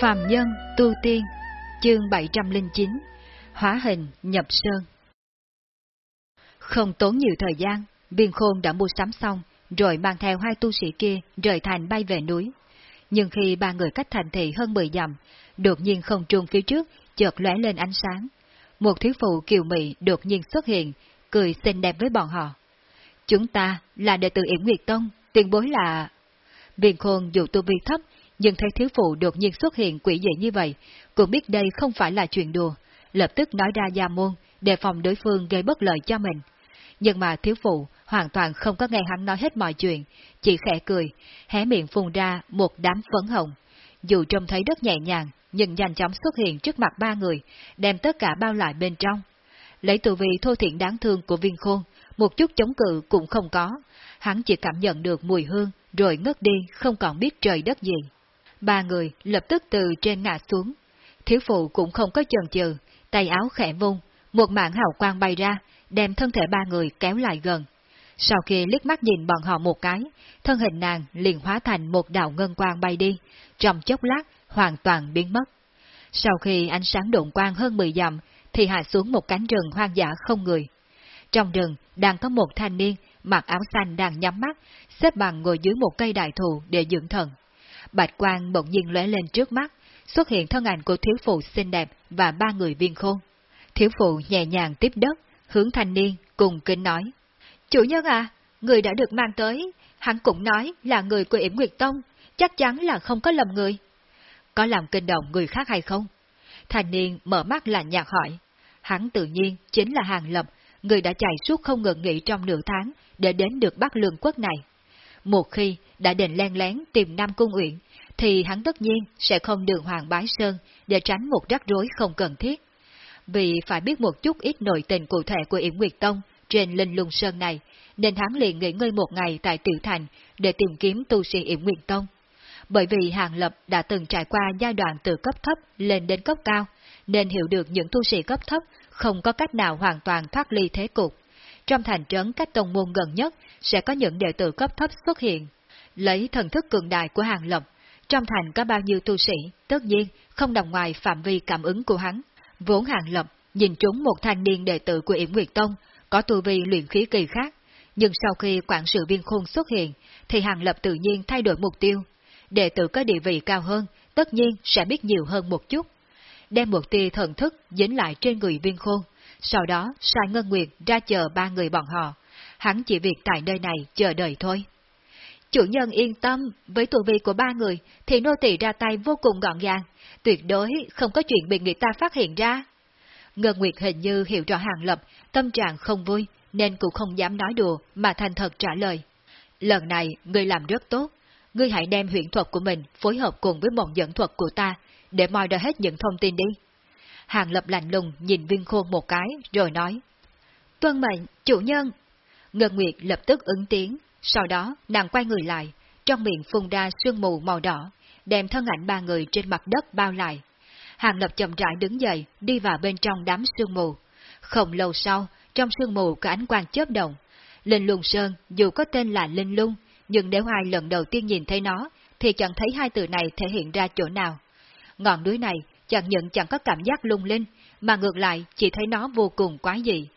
Phàm Nhân Tu Tiên Chương 709 Hóa hình nhập sơn Không tốn nhiều thời gian, viên khôn đã mua sắm xong, rồi mang theo hai tu sĩ kia rời thành bay về núi. Nhưng khi ba người cách thành thị hơn 10 dặm, đột nhiên không trung phía trước chợt lóe lên ánh sáng. Một thiếu phụ kiều mị đột nhiên xuất hiện, cười xinh đẹp với bọn họ. Chúng ta là đệ tử Yển Nguyệt Tông, tiền bối là... Viên khôn dù tu vi thấp, nhưng thấy thiếu phụ đột nhiên xuất hiện quỷ dị như vậy, cũng biết đây không phải là chuyện đùa, lập tức nói ra gia môn, đề phòng đối phương gây bất lợi cho mình. Nhưng mà thiếu phụ hoàn toàn không có nghe hắn nói hết mọi chuyện, chỉ khẽ cười, hé miệng phun ra một đám phấn hồng. Dù trông thấy rất nhẹ nhàng, nhưng nhanh chóng xuất hiện trước mặt ba người, đem tất cả bao lại bên trong. Lấy tù vị thô thiện đáng thương của viên khôn, một chút chống cự cũng không có, hắn chỉ cảm nhận được mùi hương, rồi ngất đi, không còn biết trời đất gì. Ba người lập tức từ trên ngã xuống. Thiếu phụ cũng không có chần chừ, tay áo khẽ vung, một mạng hào quang bay ra, đem thân thể ba người kéo lại gần. Sau khi liếc mắt nhìn bọn họ một cái, thân hình nàng liền hóa thành một đạo ngân quang bay đi, trong chốc lát hoàn toàn biến mất. Sau khi ánh sáng độn quang hơn 10 dặm, thì hạ xuống một cánh rừng hoang dã không người. Trong rừng đang có một thanh niên mặc áo xanh đang nhắm mắt, xếp bằng ngồi dưới một cây đại thụ để dưỡng thần. Bạch quang bỗng nhiên lóe lên trước mắt, xuất hiện thân ảnh của thiếu phụ xinh đẹp và ba người viên khôn. Thiếu phụ nhẹ nhàng tiếp đất, hướng thanh niên cùng kính nói. Chủ nhân à, người đã được mang tới, hắn cũng nói là người của Yểm Nguyệt Tông, chắc chắn là không có lầm người. Có làm kinh động người khác hay không? Thanh niên mở mắt là nhạt hỏi. Hắn tự nhiên chính là Hàng Lập, người đã chạy suốt không ngừng nghỉ trong nửa tháng để đến được Bắc Lương quốc này. Một khi đã định len lén tìm Nam Cung Uyển, thì hắn tất nhiên sẽ không đường hoàng bái sơn để tránh một rắc rối không cần thiết. Vì phải biết một chút ít nội tình cụ thể của Yểm Nguyệt Tông trên Linh Lung Sơn này, nên hắn liền nghỉ ngơi một ngày tại Tiểu Thành để tìm kiếm tu sĩ Yểm Nguyệt Tông. Bởi vì Hàng Lập đã từng trải qua giai đoạn từ cấp thấp lên đến cấp cao, nên hiểu được những tu sĩ cấp thấp không có cách nào hoàn toàn thoát ly thế cục. Trong thành trấn cách tông môn gần nhất sẽ có những đệ tử cấp thấp xuất hiện. Lấy thần thức cường đại của Hàng Lập, trong thành có bao nhiêu tu sĩ, tất nhiên không nằm ngoài phạm vi cảm ứng của hắn. Vốn Hàng Lập nhìn trúng một thanh niên đệ tử của Yểm Nguyệt Tông, có tu vi luyện khí kỳ khác, nhưng sau khi quản sự viên khôn xuất hiện, thì Hàng Lập tự nhiên thay đổi mục tiêu. Đệ tử có địa vị cao hơn, tất nhiên sẽ biết nhiều hơn một chút. Đem một tia thần thức dính lại trên người viên khôn, sau đó sai Ngân Nguyệt ra chờ ba người bọn họ. Hắn chỉ việc tại nơi này chờ đợi thôi. Chủ nhân yên tâm, với tu vi của ba người thì nô tỳ ra tay vô cùng gọn gàng, tuyệt đối không có chuyện bị người ta phát hiện ra. Ngân Nguyệt hình như hiểu rõ Hàng Lập, tâm trạng không vui, nên cũng không dám nói đùa mà thành thật trả lời. Lần này, ngươi làm rất tốt. Ngươi hãy đem huyện thuật của mình phối hợp cùng với mộng dẫn thuật của ta, để moi ra hết những thông tin đi. Hàng Lập lạnh lùng nhìn viên khôn một cái, rồi nói. Tuân mệnh, chủ nhân. Ngân Nguyệt lập tức ứng tiếng, sau đó nàng quay người lại, trong miệng phun ra sương mù màu đỏ, đem thân ảnh ba người trên mặt đất bao lại. Hàng Lập chậm rãi đứng dậy, đi vào bên trong đám sương mù. Không lâu sau, trong sương mù có ánh quang chớp động. Linh Lung Sơn dù có tên là Linh Lung, nhưng nếu ai lần đầu tiên nhìn thấy nó, thì chẳng thấy hai từ này thể hiện ra chỗ nào. Ngọn núi này chẳng những chẳng có cảm giác lung linh, mà ngược lại chỉ thấy nó vô cùng quái dị.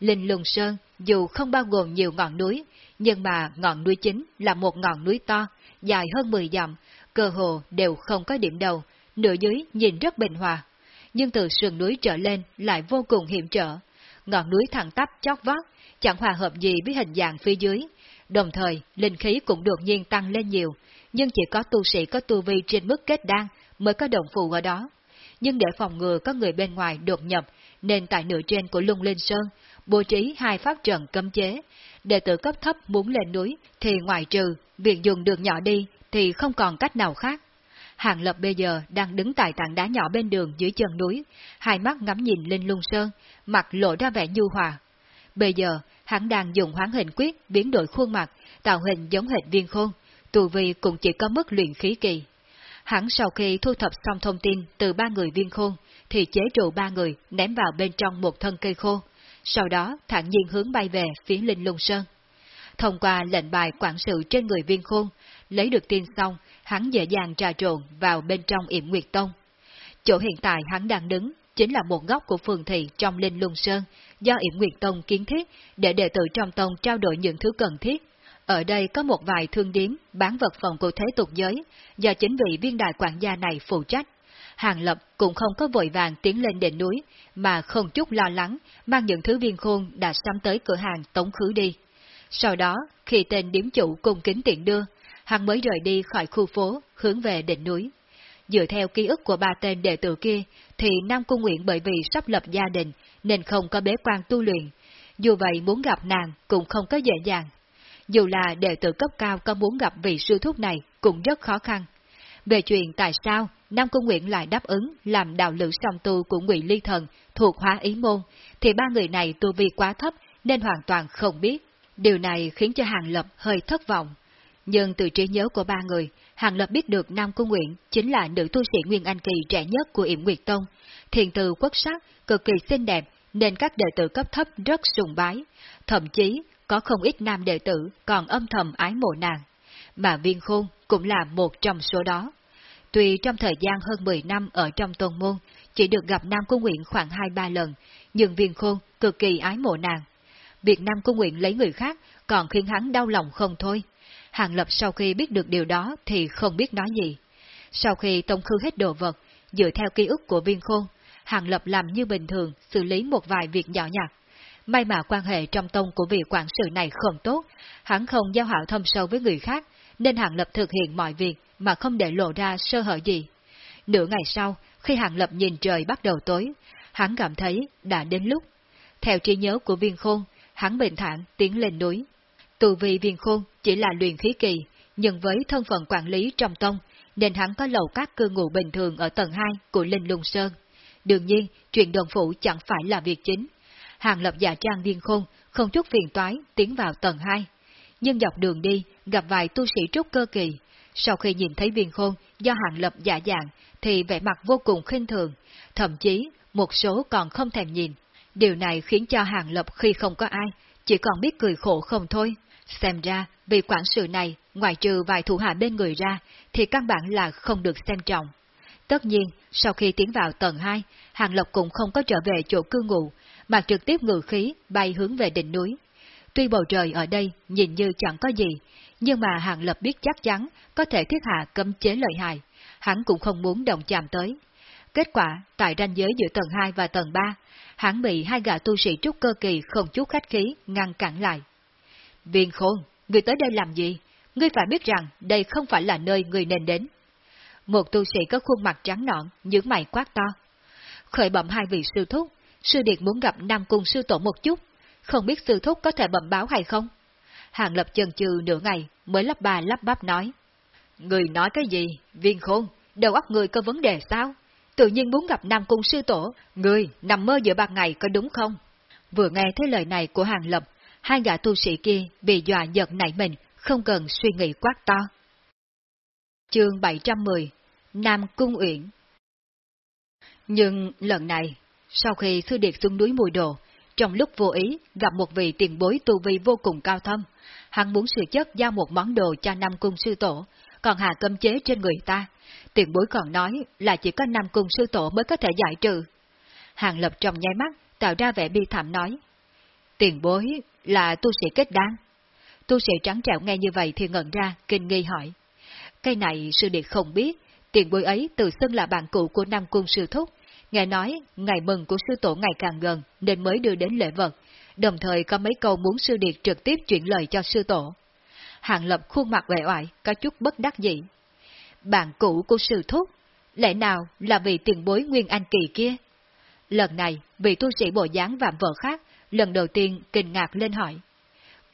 Linh Lung Sơn dù không bao gồm nhiều ngọn núi, nhưng mà ngọn núi chính là một ngọn núi to, dài hơn 10 dặm, cơ hồ đều không có điểm đầu, nửa dưới nhìn rất bình hòa. Nhưng từ sườn núi trở lên lại vô cùng hiểm trở. Ngọn núi thẳng tắp chót vót, chẳng hòa hợp gì với hình dạng phía dưới. Đồng thời, linh khí cũng đột nhiên tăng lên nhiều, nhưng chỉ có tu sĩ có tu vi trên mức kết đan mới có đồng phụ ở đó. Nhưng để phòng ngừa có người bên ngoài đột nhập, nên tại nửa trên của lung linh sơn, bố trí hai pháp trận cấm chế. Đệ tử cấp thấp muốn lên núi thì ngoài trừ việc dùng đường nhỏ đi thì không còn cách nào khác. Hàng Lập bây giờ đang đứng tại tảng đá nhỏ bên đường dưới chân núi, hai mắt ngắm nhìn lên lung sơn, mặt lộ ra vẻ nhu hòa. Bây giờ, hắn đang dùng hoán hình quyết biến đổi khuôn mặt, tạo hình giống hệt viên khôn, tù vi cũng chỉ có mức luyện khí kỳ. Hắn sau khi thu thập xong thông tin từ ba người viên khôn, thì chế trụ ba người ném vào bên trong một thân cây khô, sau đó thản nhiên hướng bay về phía Linh Lung Sơn. thông qua lệnh bài quản sự trên người viên khôn, lấy được tin xong, hắn dễ dàng trà trộn vào bên trong yểm Nguyệt Tông. Chỗ hiện tại hắn đang đứng, chính là một góc của phường thị trong Linh Lung Sơn, do yểm Nguyệt Tông kiến thiết để đệ tử trong tông trao đổi những thứ cần thiết. Ở đây có một vài thương điếm bán vật phẩm của thế tục giới, do chính vị viên đại quản gia này phụ trách. Hàng Lập cũng không có vội vàng tiến lên đỉnh núi, mà không chút lo lắng, mang những thứ viên khôn đã xăm tới cửa hàng tống khứ đi. Sau đó, khi tên điếm chủ cung kính tiện đưa, hắn mới rời đi khỏi khu phố, hướng về đỉnh núi. Dựa theo ký ức của ba tên đệ tử kia, thì Nam Cung Nguyện bởi vì sắp lập gia đình, nên không có bế quan tu luyện. Dù vậy muốn gặp nàng cũng không có dễ dàng. Dù là đệ tử cấp cao có muốn gặp vị sư thúc này cũng rất khó khăn. Về chuyện tại sao Nam Cung Nguyện lại đáp ứng làm đạo lữ song tu của Ngụy Ly Thần thuộc hóa ý môn, thì ba người này tu vi quá thấp nên hoàn toàn không biết. Điều này khiến cho Hàng Lập hơi thất vọng. Nhưng từ trí nhớ của ba người, Hàng Lập biết được Nam Cung Nguyện chính là nữ tu sĩ Nguyên Anh Kỳ trẻ nhất của Yểm Nguyệt Tông, thiền từ quốc sắc, cực kỳ xinh đẹp, nên các đệ tử cấp thấp rất sùng bái, thậm chí có không ít nam đệ tử còn âm thầm ái mộ nàng. Mà viên khôn cũng là một trong số đó. Tuy trong thời gian hơn 10 năm ở trong tôn môn, chỉ được gặp Nam Cung Nguyện khoảng 2-3 lần, nhưng viên khôn cực kỳ ái mộ nàng. Việc Nam Cung Nguyện lấy người khác còn khiến hắn đau lòng không thôi. Hàng Lập sau khi biết được điều đó thì không biết nói gì. Sau khi tông khư hết đồ vật, dựa theo ký ức của viên khôn, Hàng Lập làm như bình thường, xử lý một vài việc nhỏ nhặt. May mà quan hệ trong tông của vị quản sự này không tốt, hắn không giao hảo thâm sâu với người khác, nên Hàng Lập thực hiện mọi việc mà không để lộ ra sơ hở gì. Nửa ngày sau, khi Hàng Lập nhìn trời bắt đầu tối, hắn cảm thấy đã đến lúc. Theo trí nhớ của viên khôn, hắn bình thản tiến lên núi. Tù vị viên khôn chỉ là luyện khí kỳ, nhưng với thân phận quản lý trong tông, nên hắn có lầu các cư ngụ bình thường ở tầng 2 của Linh Lung Sơn. Đương nhiên, chuyện đồng phủ chẳng phải là việc chính. Hàng lập giả trang viên khôn, không chút phiền toái, tiến vào tầng 2. Nhưng dọc đường đi, gặp vài tu sĩ trúc cơ kỳ. Sau khi nhìn thấy viên khôn do hàng lập giả dạng, thì vẻ mặt vô cùng khinh thường, thậm chí một số còn không thèm nhìn. Điều này khiến cho hàng lập khi không có ai, chỉ còn biết cười khổ không thôi. Xem ra, vì quản sự này, ngoài trừ vài thủ hạ bên người ra, thì căn bản là không được xem trọng. Tất nhiên, sau khi tiến vào tầng 2, Hàng Lộc cũng không có trở về chỗ cư ngụ, mà trực tiếp ngự khí bay hướng về đỉnh núi. Tuy bầu trời ở đây nhìn như chẳng có gì, nhưng mà Hàng Lập biết chắc chắn có thể thiết hạ cấm chế lợi hại, hắn cũng không muốn động chạm tới. Kết quả, tại ranh giới giữa tầng 2 và tầng 3, hắn bị hai gã tu sĩ trúc cơ kỳ không chút khách khí ngăn cản lại. Viên khôn, người tới đây làm gì? Ngươi phải biết rằng đây không phải là nơi người nên đến. Một tu sĩ có khuôn mặt trắng nõn, những mày quát to. Khởi bẩm hai vị sư thúc, sư điệt muốn gặp Nam Cung sư tổ một chút, không biết sư thúc có thể bẩm báo hay không? Hàng lập chần chừ nửa ngày mới lắp bà lắp bắp nói. Người nói cái gì? Viên khôn, đầu óc người có vấn đề sao? Tự nhiên muốn gặp Nam Cung sư tổ, người nằm mơ giữa ban ngày có đúng không? Vừa nghe thấy lời này của Hàng Lập, hai gã tu sĩ kia bị dọa giật nảy mình, không cần suy nghĩ quát to. Chương 710 Nam Cung Uyển Nhưng lần này, sau khi sư điệt xuống núi mùi đồ, trong lúc vô ý gặp một vị tiền bối tu vi vô cùng cao thâm, hắn muốn sự chất giao một món đồ cho Nam Cung sư tổ, còn hạ cấm chế trên người ta. Tiền bối còn nói là chỉ có Nam Cung sư tổ mới có thể giải trừ. Hàng lập trong nháy mắt, tạo ra vẻ bi thảm nói. Tiền bối là tu sĩ kết đan. Tu sĩ trắng trẻo nghe như vậy thì ngẩn ra, kinh nghi hỏi. Cái này sư điệt không biết, tiền bối ấy tự xưng là bạn cũ của Nam Cung sư thúc. Nghe nói, ngày mừng của sư tổ ngày càng gần nên mới đưa đến lễ vật, đồng thời có mấy câu muốn sư điệt trực tiếp chuyển lời cho sư tổ. Hàng lập khuôn mặt vẻ oải, có chút bất đắc dĩ. Bạn cũ của sư thúc, lẽ nào là vì tiền bối Nguyên Anh Kỳ kia? Lần này, vị tu sĩ bộ dáng vạm vợ khác, lần đầu tiên kinh ngạc lên hỏi.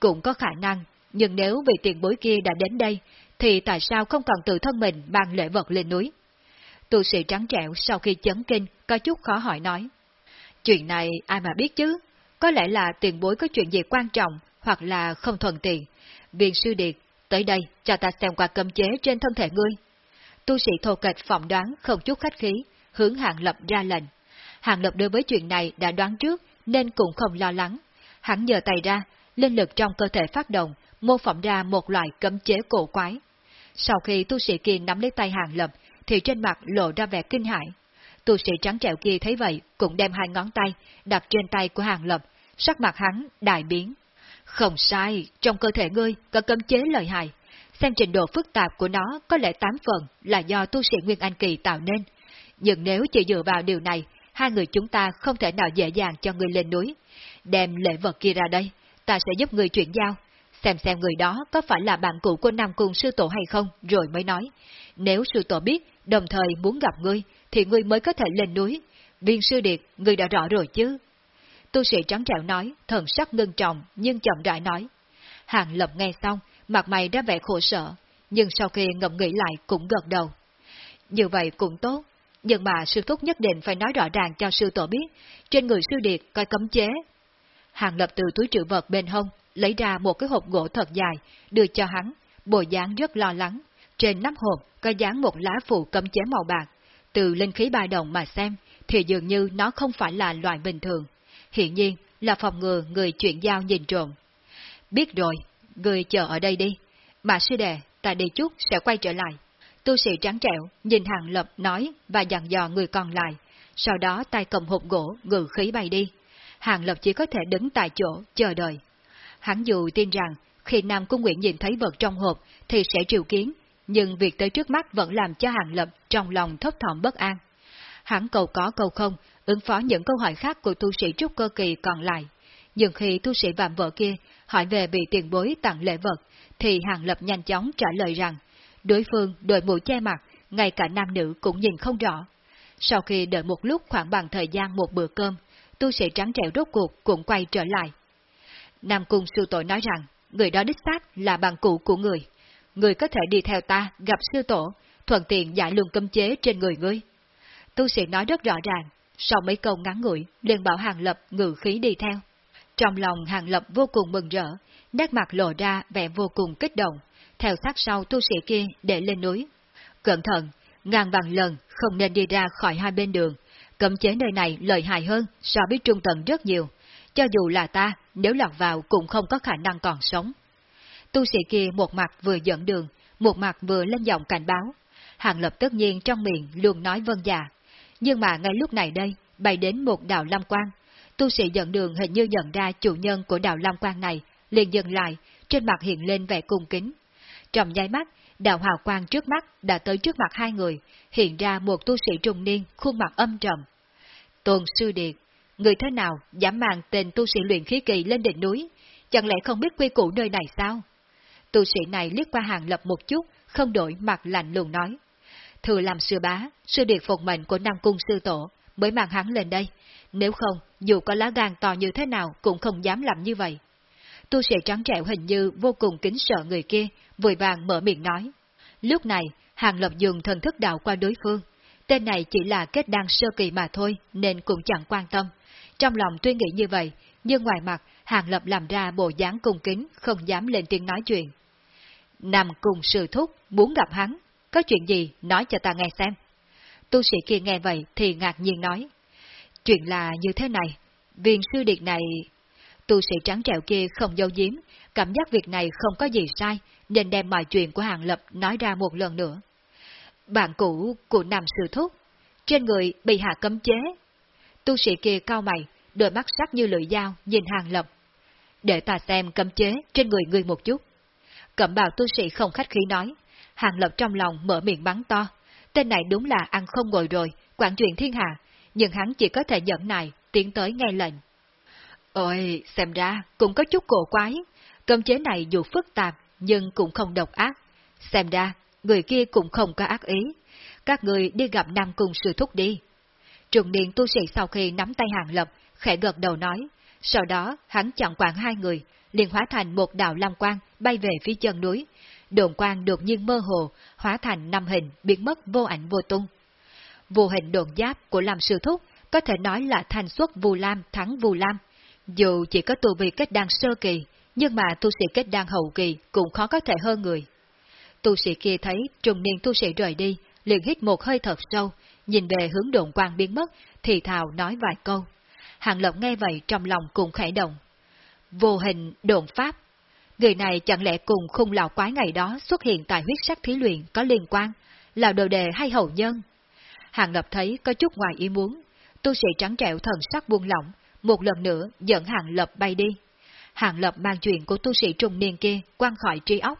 Cũng có khả năng, nhưng nếu vị tiền bối kia đã đến đây, thì tại sao không còn tự thân mình mang lễ vật lên núi? Tu sĩ trắng trẻo sau khi chấn kinh, có chút khó hỏi nói. Chuyện này ai mà biết chứ? Có lẽ là tiền bối có chuyện gì quan trọng, hoặc là không thuận tiện. viện sư điệt, tới đây, cho ta xem qua cấm chế trên thân thể ngươi. Tu sĩ thô kịch phỏng đoán không chút khách khí, hướng Hàng Lập ra lệnh. Hàng Lập đối với chuyện này đã đoán trước, nên cũng không lo lắng. Hắn nhờ tay ra, linh lực trong cơ thể phát động, mô phỏng ra một loại cấm chế cổ quái. Sau khi tu sĩ kia nắm lấy tay hàng lập, thì trên mặt lộ ra vẻ kinh hãi. Tu sĩ trắng trẻo kia thấy vậy, cũng đem hai ngón tay đặt trên tay của hàng lập, sắc mặt hắn đại biến. Không sai, trong cơ thể ngươi có cấm chế lợi hại. Xem trình độ phức tạp của nó có lẽ tám phần là do tu sĩ Nguyên Anh Kỳ tạo nên. Nhưng nếu chỉ dựa vào điều này, hai người chúng ta không thể nào dễ dàng cho ngươi lên núi. Đem lễ vật kia ra đây, ta sẽ giúp ngươi chuyển giao. Xem xem người đó có phải là bạn cũ của Nam Cung Sư Tổ hay không, rồi mới nói. Nếu Sư Tổ biết, đồng thời muốn gặp ngươi, thì ngươi mới có thể lên núi. Viên Sư Điệt, ngươi đã rõ rồi chứ? Tu sĩ trắng trẻo nói, thần sắc ngưng trọng, nhưng chậm rãi nói. Hàng lập nghe xong, mặt mày đã vẻ khổ sở, nhưng sau khi ngậm nghĩ lại cũng gật đầu. Như vậy cũng tốt, nhưng mà sư thúc nhất định phải nói rõ ràng cho sư tổ biết, trên người sư điệt coi cấm chế. Hàng lập từ túi trữ vật bên hông, lấy ra một cái hộp gỗ thật dài, đưa cho hắn, bộ dáng rất lo lắng. Trên nắp hộp có dán một lá phụ cấm chế màu bạc. Từ linh khí ba đồng mà xem, thì dường như nó không phải là loại bình thường. Hiện nhiên là phòng ngừa người chuyển giao nhìn trộm. Biết rồi, người chờ ở đây đi. Mà sư đệ, ta đi chút sẽ quay trở lại. Tu sĩ trắng trẻo nhìn hàng lập nói và dặn dò người còn lại, sau đó tay cầm hộp gỗ ngự khí bay đi. Hàng lập chỉ có thể đứng tại chỗ chờ đợi. Hắn dù tin rằng khi Nam Cung Nguyện nhìn thấy vật trong hộp thì sẽ triệu kiến, nhưng việc tới trước mắt vẫn làm cho Hàng Lập trong lòng thấp thỏm bất an. Hắn cầu có cầu không, ứng phó những câu hỏi khác của tu sĩ trúc cơ kỳ còn lại. Nhưng khi tu sĩ vạm vợ kia hỏi về bị tiền bối tặng lễ vật, thì Hàng Lập nhanh chóng trả lời rằng, đối phương đội mũ che mặt, ngay cả nam nữ cũng nhìn không rõ. Sau khi đợi một lúc khoảng bằng thời gian một bữa cơm, tu sĩ trắng trẻo rốt cuộc cũng quay trở lại. Nam Cung sư tội nói rằng, người đó đích xác là bằng cụ của người. Người có thể đi theo ta gặp sư tổ, thuận tiện giải luồng cấm chế trên người ngươi. Tu sĩ nói rất rõ ràng, sau mấy câu ngắn ngủi, liền bảo Hàng Lập ngự khí đi theo. Trong lòng Hàng Lập vô cùng mừng rỡ, nét mặt lộ ra vẻ vô cùng kích động, theo sát sau tu sĩ kia để lên núi. Cẩn thận, ngàn bằng lần không nên đi ra khỏi hai bên đường, cấm chế nơi này lợi hại hơn so với trung tầng rất nhiều, cho dù là ta, nếu lọt vào cũng không có khả năng còn sống. Tu sĩ kia một mặt vừa dẫn đường, một mặt vừa lên giọng cảnh báo. Hàng lập tất nhiên trong miệng luôn nói vân dạ. Nhưng mà ngay lúc này đây, bay đến một đạo Lam Quan. Tu sĩ dẫn đường hình như nhận ra chủ nhân của đạo Lam Quan này, liền dừng lại, trên mặt hiện lên vẻ cung kính. Trong nháy mắt, đạo hào quang trước mắt đã tới trước mặt hai người, hiện ra một tu sĩ trung niên, khuôn mặt âm trầm. Tôn Sư Điệt, người thế nào dám mang tên tu sĩ luyện khí kỳ lên đỉnh núi, chẳng lẽ không biết quy củ nơi này sao? Tu sĩ này liếc qua hàng lập một chút, không đổi mặt lạnh lùng nói. Thừa làm sư bá, sư điệt phục mệnh của Nam Cung sư tổ, mới mang hắn lên đây. Nếu không, dù có lá gan to như thế nào cũng không dám làm như vậy. Tu sĩ trắng trẻo hình như vô cùng kính sợ người kia, vội vàng mở miệng nói. Lúc này, Hàng Lập dùng thần thức đạo qua đối phương. Tên này chỉ là kết đăng sơ kỳ mà thôi, nên cũng chẳng quan tâm. Trong lòng tuy nghĩ như vậy, nhưng ngoài mặt, Hàng Lập làm ra bộ dáng cung kính, không dám lên tiếng nói chuyện. Nằm cùng sư thúc, muốn gặp hắn, có chuyện gì nói cho ta nghe xem. Tu sĩ kia nghe vậy thì ngạc nhiên nói. Chuyện là như thế này, viên sư điệt này... Tu sĩ trắng trẻo kia không dâu diếm, cảm giác việc này không có gì sai, nên đem mọi chuyện của Hàng Lập nói ra một lần nữa. Bạn cũ của nằm sư thúc, trên người bị hạ cấm chế. Tu sĩ kia cao mày, đôi mắt sắc như lưỡi dao, nhìn Hàng Lập. Để ta xem cấm chế trên người ngươi một chút. Cẩm bào tu sĩ không khách khí nói, Hàng Lập trong lòng mở miệng bắn to. Tên này đúng là ăn không ngồi rồi, quản chuyện thiên hạ, nhưng hắn chỉ có thể nhẫn nại, tiến tới nghe lệnh. Ôi, xem ra cũng có chút cổ quái, cơm chế này dù phức tạp nhưng cũng không độc ác. Xem ra, người kia cũng không có ác ý. Các người đi gặp Nam Cung sư thúc đi. Trùng niên tu sĩ sau khi nắm tay hàng lập, khẽ gật đầu nói. Sau đó, hắn chọn quản hai người, liền hóa thành một đạo lam quang bay về phía chân núi. Đồn quang đột nhiên mơ hồ, hóa thành năm hình, biến mất vô ảnh vô tung. Vô hình đồn giáp của Lam Sư Thúc có thể nói là thành xuất Vù Lam thắng Vù Lam. Dù chỉ có tu vi kết đan sơ kỳ, nhưng mà tu sĩ kết đan hậu kỳ cũng khó có thể hơn người. Tu sĩ kia thấy trùng niên tu sĩ rời đi, liền hít một hơi thật sâu, nhìn về hướng đồn quang biến mất, thì thào nói vài câu. Hàng Lộc nghe vậy trong lòng cũng khẽ động. Vô hình đồn pháp. Người này chẳng lẽ cùng khung lão quái ngày đó xuất hiện tại huyết sắc thí luyện có liên quan, là đồ đề hay hậu nhân? Hàng Lập thấy có chút ngoài ý muốn, tu sĩ trắng trẻo thần sắc buông lỏng, một lần nữa dẫn Hàng Lập bay đi. Hàng Lập mang chuyện của tu sĩ trung niên kia quan khỏi trí óc,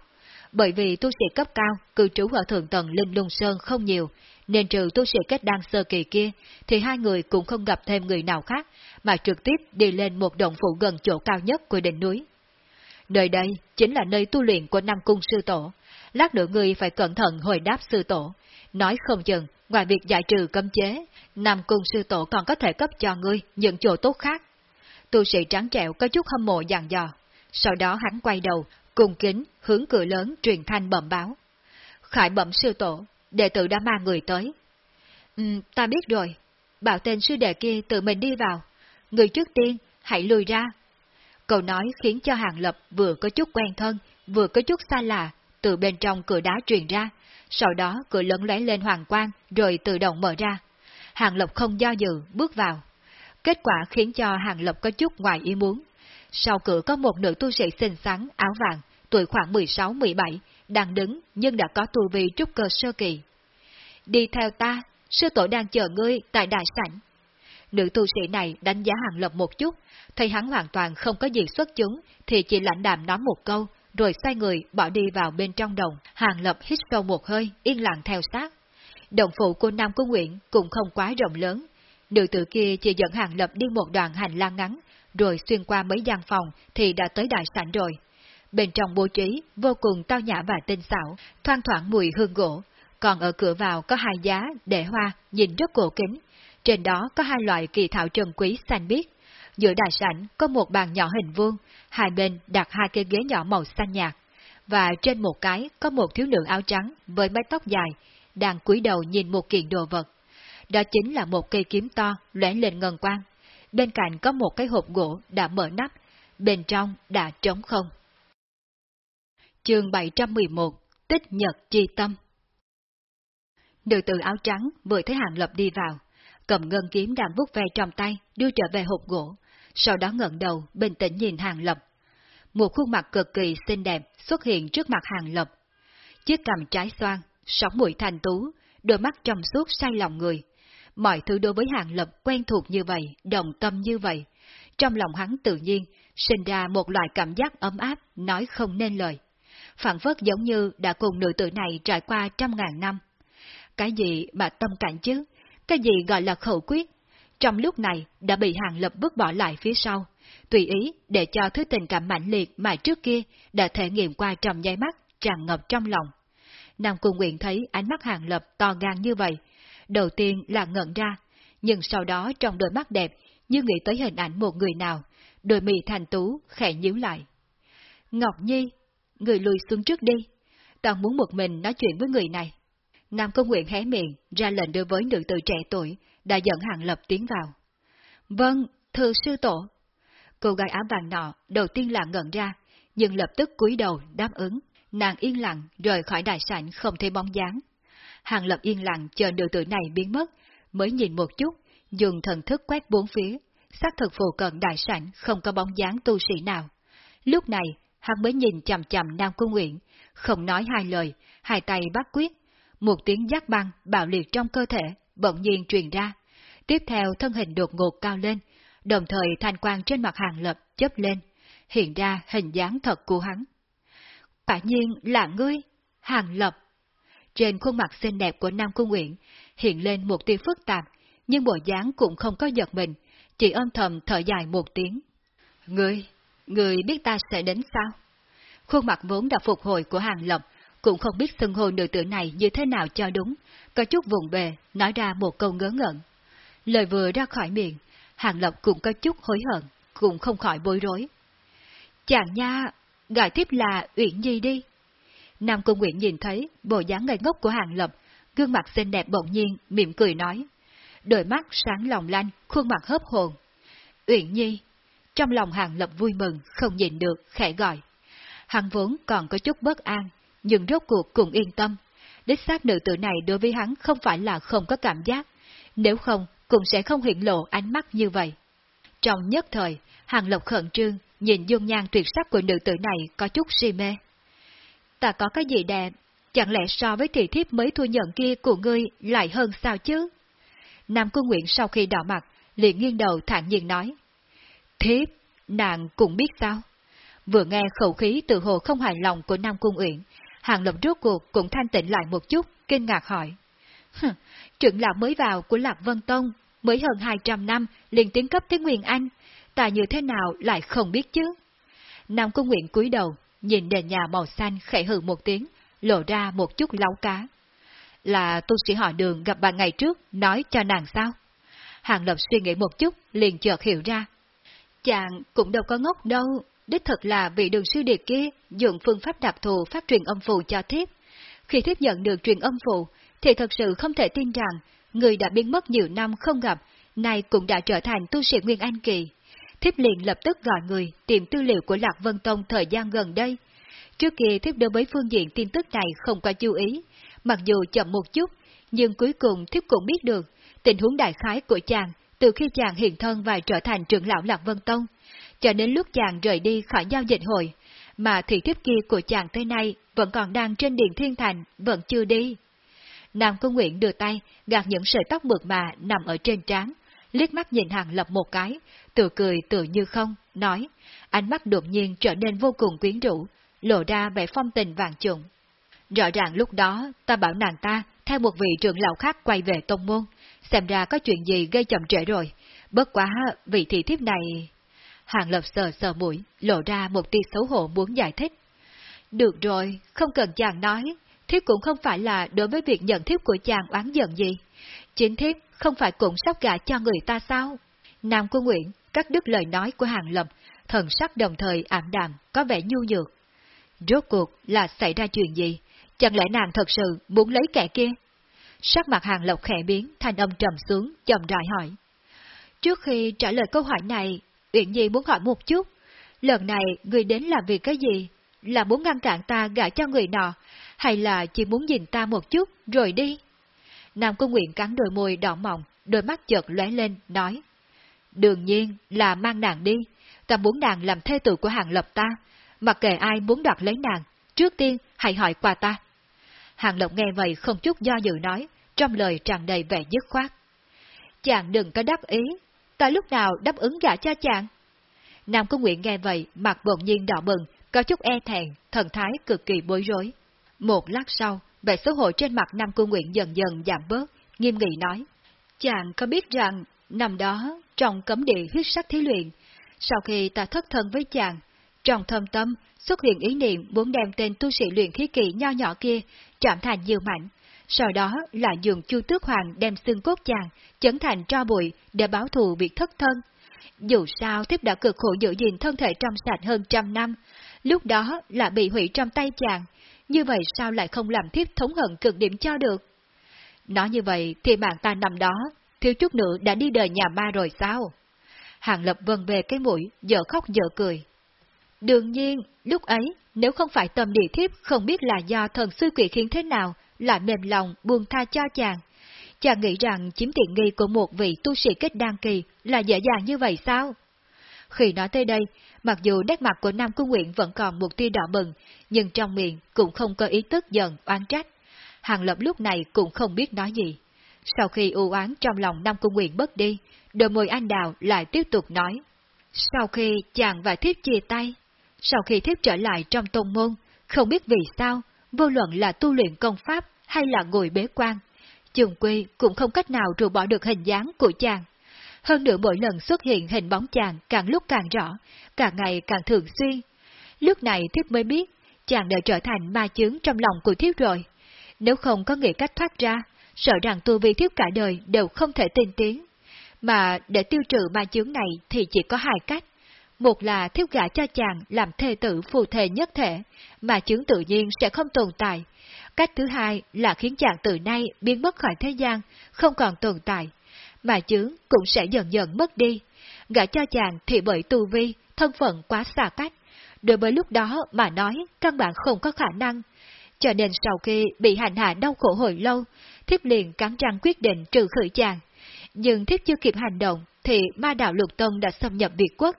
bởi vì tu sĩ cấp cao cư trú ở thượng tầng Linh Lung Sơn không nhiều, nên trừ tu sĩ kết đan sơ kỳ kia, thì hai người cũng không gặp thêm người nào khác, mà trực tiếp đi lên một động phủ gần chỗ cao nhất của đỉnh núi. Nơi đây chính là nơi tu luyện của Nam Cung Sư Tổ, lát nữa ngươi phải cẩn thận hồi đáp Sư Tổ, nói không chừng, ngoài việc giải trừ cấm chế, Nam Cung Sư Tổ còn có thể cấp cho ngươi những chỗ tốt khác. Tu sĩ trắng trẻo có chút hâm mộ dàn dò, sau đó hắn quay đầu, cùng kính, hướng cửa lớn truyền thanh bẩm báo. Khải bẩm sư tổ, đệ tử đã mang người tới. Ừ, ta biết rồi. Bảo tên sư đệ kia tự mình đi vào. Người trước tiên, hãy lùi ra. Câu nói khiến cho Hàng Lập vừa có chút quen thân, vừa có chút xa lạ, từ bên trong cửa đá truyền ra. Sau đó cửa lớn lóe lên hoàng quang, rồi tự động mở ra. Hàng Lập không do dự, bước vào. Kết quả khiến cho Hàng Lập có chút ngoài ý muốn. Sau cửa có một nữ tu sĩ xinh xắn, áo vàng, tuổi khoảng 16-17, đang đứng nhưng đã có tu vi trúc cơ sơ kỳ. Đi theo ta, sư tổ đang chờ ngươi tại đại sảnh. Nữ tu sĩ này đánh giá Hàng Lập một chút, thấy hắn hoàn toàn không có gì xuất chúng, thì chỉ lãnh đạm nói một câu, rồi xoay người bỏ đi vào bên trong đồng. Hàng Lập hít sâu một hơi, yên lặng theo sát. Đồng phụ của Nam Cung Nguyện cũng không quá rộng lớn. Nữ tử kia chỉ dẫn Hàng Lập đi một đoạn hành lang ngắn, rồi xuyên qua mấy gian phòng thì đã tới đại sảnh rồi. Bên trong bố trí vô cùng tao nhã và tinh xảo, thoang thoảng mùi hương gỗ, còn ở cửa vào có hai giá để hoa nhìn rất cổ kính. Trên đó có hai loại kỳ thảo trần quý xanh biếc. Giữa đại sảnh có một bàn nhỏ hình vuông, hai bên đặt hai cái ghế nhỏ màu xanh nhạt, và trên một cái có một thiếu nữ áo trắng với mái tóc dài, đang cúi đầu nhìn một kiện đồ vật. Đó chính là một cây kiếm to lóe lên ngân quang. Bên cạnh có một cái hộp gỗ đã mở nắp, bên trong đã trống không. Chương 711 Tích Nhật Chi Tâm Nữ tử áo trắng vừa thấy Hàng Lập đi vào, cầm ngân kiếm đang vút ve trong tay, đưa trở về hộp gỗ, sau đó ngẩng đầu, bình tĩnh nhìn Hàng Lập. Một khuôn mặt cực kỳ xinh đẹp xuất hiện trước mặt Hàng Lập. Chiếc cằm trái xoan, sóng mũi thành tú, đôi mắt trong suốt say lòng người. Mọi thứ đối với Hàng Lập quen thuộc như vậy, đồng tâm như vậy. Trong lòng hắn tự nhiên, sinh ra một loại cảm giác ấm áp, nói không nên lời phản phất giống như đã cùng nữ tử này trải qua trăm ngàn năm. Cái gì mà tâm cảnh chứ? Cái gì gọi là khẩu quyết? Trong lúc này đã bị Hàng Lập bước bỏ lại phía sau, tùy ý để cho thứ tình cảm mạnh liệt mà trước kia đã thể nghiệm qua trong nháy mắt tràn ngập trong lòng. Nam Cung Nguyện thấy ánh mắt Hàng Lập to gan như vậy, đầu tiên là ngẩn ra, nhưng sau đó trong đôi mắt đẹp như nghĩ tới hình ảnh một người nào, đôi mì thành tú khẽ nhíu lại. Ngọc Nhi, người lùi xuống trước đi. Ta muốn một mình nói chuyện với người này. Nam Công Nguyện hé miệng, ra lệnh đối với nữ tử trẻ tuổi, đã dẫn Hàng Lập tiến vào. Vâng, thưa sư tổ. Cô gái áo vàng nọ đầu tiên là ngẩn ra, nhưng lập tức cúi đầu đáp ứng. Nàng yên lặng rời khỏi đại sảnh không thấy bóng dáng. Hàng Lập yên lặng chờ nữ tử này biến mất, mới nhìn một chút, dùng thần thức quét bốn phía, xác thực phù cận đại sảnh không có bóng dáng tu sĩ nào. Lúc này, hắn mới nhìn chầm chầm Nam Cung Nguyện, không nói hai lời, hai tay bắt quyết. Một tiếng giác băng bạo liệt trong cơ thể, bỗng nhiên truyền ra. Tiếp theo thân hình đột ngột cao lên, đồng thời thanh quang trên mặt hàng lập chớp lên, hiện ra hình dáng thật của hắn. Quả nhiên là ngươi, hàng lập. Trên khuôn mặt xinh đẹp của Nam Cung uyển hiện lên một tia phức tạp, nhưng bộ dáng cũng không có giật mình, chỉ âm thầm thở dài một tiếng. Ngươi, Người biết ta sẽ đến sao? Khuôn mặt vốn đã phục hồi của Hàng Lập, cũng không biết xưng hô nữ tử này như thế nào cho đúng, có chút vùng bề, nói ra một câu ngớ ngẩn. Lời vừa ra khỏi miệng, Hàng Lập cũng có chút hối hận, cũng không khỏi bối rối. Chàng nha, gọi tiếp là Uyển Nhi đi. Nam Cung Nguyễn nhìn thấy bộ dáng ngây ngốc của Hàng Lập, gương mặt xinh đẹp bỗng nhiên, mỉm cười nói. Đôi mắt sáng lòng lanh, khuôn mặt hớp hồn. Uyển Nhi, trong lòng Hàng Lập vui mừng, không nhìn được, khẽ gọi. Hắn vốn còn có chút bất an, nhưng rốt cuộc cũng yên tâm. Đích xác nữ tử này đối với hắn không phải là không có cảm giác, nếu không cũng sẽ không hiện lộ ánh mắt như vậy. Trong nhất thời, Hàng Lộc khẩn trương, nhìn dung nhan tuyệt sắc của nữ tử này có chút si mê. Ta có cái gì đẹp, chẳng lẽ so với thị thiếp mới thu nhận kia của ngươi lại hơn sao chứ? Nam Cung Nguyễn sau khi đỏ mặt, liền nghiêng đầu thản nhiên nói. Thiếp, nàng cũng biết sao? Vừa nghe khẩu khí tự hồ không hài lòng của Nam Cung Uyển, Hàng Lập rốt cuộc cũng thanh tịnh lại một chút, kinh ngạc hỏi. Trưởng lão mới vào của Lạc Vân Tông, mới hơn 200 năm, liền tiến cấp tới Nguyên Anh, ta như thế nào lại không biết chứ? Nam Cung Nguyện cúi đầu, nhìn nền nhà màu xanh khẽ hừ một tiếng, lộ ra một chút láu cá. Là tu sĩ họ đường gặp bạn ngày trước, nói cho nàng sao? Hàng Lập suy nghĩ một chút, liền chợt hiểu ra. Chàng cũng đâu có ngốc đâu, đích thật là vị đường sư điệt kia dùng phương pháp đặc thù phát truyền âm phù cho thiếp. Khi thiếp nhận được truyền âm phù, thì thật sự không thể tin rằng người đã biến mất nhiều năm không gặp, nay cũng đã trở thành tu sĩ Nguyên Anh Kỳ. Thiếp liền lập tức gọi người tìm tư liệu của Lạc Vân Tông thời gian gần đây. Trước kia thiếp đối với phương diện tin tức này không có chú ý, mặc dù chậm một chút, nhưng cuối cùng thiếp cũng biết được tình huống đại khái của chàng từ khi chàng hiện thân và trở thành trưởng lão Lạc Vân Tông, cho đến lúc chàng rời đi khỏi giao dịch hội, mà thị thiếp kia của chàng tới nay vẫn còn đang trên điện thiên thành, vẫn chưa đi. Nam Cung Nguyện đưa tay, gạt những sợi tóc mượt mà nằm ở trên trán, liếc mắt nhìn Hàng Lập một cái, tự cười tự như không, nói, ánh mắt đột nhiên trở nên vô cùng quyến rũ, lộ ra vẻ phong tình vàng trùng. Rõ ràng lúc đó, ta bảo nàng ta, theo một vị trưởng lão khác quay về tông môn, xem ra có chuyện gì gây chậm trễ rồi, bất quá vị thị thiếp này... Hàng Lập sờ sờ mũi, lộ ra một tia xấu hổ muốn giải thích. Được rồi, không cần chàng nói, thiếp cũng không phải là đối với việc nhận thiếp của chàng oán giận gì. Chính thiếp không phải cũng sắp gả cho người ta sao? Nam cô Nguyễn cắt đứt lời nói của Hàng Lập, thần sắc đồng thời ảm đạm, có vẻ nhu nhược. Rốt cuộc là xảy ra chuyện gì? Chẳng lẽ nàng thật sự muốn lấy kẻ kia? Sắc mặt Hàng Lộc khẽ biến, thanh âm trầm xuống, chậm rãi hỏi. Trước khi trả lời câu hỏi này, Uyển Nhi muốn hỏi một chút. Lần này người đến làm việc cái gì? Là muốn ngăn cản ta gả cho người nọ, hay là chỉ muốn nhìn ta một chút rồi đi? Nam Cung Nguyện cắn đôi môi đỏ mọng, đôi mắt chợt lóe lên, nói. Đương nhiên là mang nàng đi, ta muốn nàng làm thê tử của hàng lập ta, mặc kệ ai muốn đoạt lấy nàng, trước tiên hãy hỏi qua ta. Hàng Lộc nghe vậy không chút do dự nói, trong lời tràn đầy vẻ dứt khoát. Chàng đừng có đáp ý, ta lúc nào đáp ứng gả cho chàng. Nam Cung Nguyện nghe vậy, mặt bỗng nhiên đỏ bừng, có chút e thẹn, thần thái cực kỳ bối rối. Một lát sau, vẻ xấu hổ trên mặt Nam Cung Nguyện dần dần giảm bớt, nghiêm nghị nói. Chàng có biết rằng, năm đó, trong cấm địa huyết sắc thí luyện, sau khi ta thất thân với chàng, trong thâm tâm xuất hiện ý niệm muốn đem tên tu sĩ luyện khí kỳ nho nhỏ kia chạm thành nhiều mảnh, sau đó là dùng chu tước hoàng đem xương cốt chàng chấn thành tro bụi để báo thù việc thất thân. Dù sao thiếp đã cực khổ giữ gìn thân thể trong sạch hơn trăm năm, lúc đó là bị hủy trong tay chàng, như vậy sao lại không làm thiếp thống hận cực điểm cho được? Nói như vậy thì mạng ta nằm đó, thiếu chút nữa đã đi đời nhà ma rồi sao? Hàng lập vân về cái mũi, dở khóc dở cười. Đương nhiên, lúc ấy, nếu không phải tâm địa thiếp không biết là do thần sư quỷ khiến thế nào, lại mềm lòng buông tha cho chàng. Chàng nghĩ rằng chiếm tiện nghi của một vị tu sĩ kết đăng kỳ là dễ dàng như vậy sao? Khi nói tới đây, mặc dù nét mặt của Nam Cung Nguyện vẫn còn một tia đỏ bừng, nhưng trong miệng cũng không có ý tức giận, oán trách. Hàng Lập lúc này cũng không biết nói gì. Sau khi u oán trong lòng Nam Cung Nguyện bất đi, đôi môi anh đào lại tiếp tục nói. Sau khi chàng và thiếp chia tay, sau khi thiếp trở lại trong tôn môn, không biết vì sao, vô luận là tu luyện công pháp hay là ngồi bế quan, trường quy cũng không cách nào rủ bỏ được hình dáng của chàng. Hơn nữa mỗi lần xuất hiện hình bóng chàng càng lúc càng rõ, càng ngày càng thường xuyên. Lúc này thiếp mới biết, chàng đã trở thành ma chướng trong lòng của thiếp rồi. Nếu không có nghĩ cách thoát ra, sợ rằng tu vi thiếp cả đời đều không thể tin tiến. Mà để tiêu trừ ma chướng này thì chỉ có hai cách. Một là thiếu gả cho chàng làm thê tử phù thề nhất thể, mà chứng tự nhiên sẽ không tồn tại. Cách thứ hai là khiến chàng từ nay biến mất khỏi thế gian, không còn tồn tại, mà chứng cũng sẽ dần dần mất đi. Gả cho chàng thì bởi tu vi, thân phận quá xa cách, đối với lúc đó mà nói căn bản không có khả năng. Cho nên sau khi bị hành hạ đau khổ hồi lâu, thiếp liền cắn răng quyết định trừ khử chàng. Nhưng thiếp chưa kịp hành động thì ma đạo lục tông đã xâm nhập Việt quốc,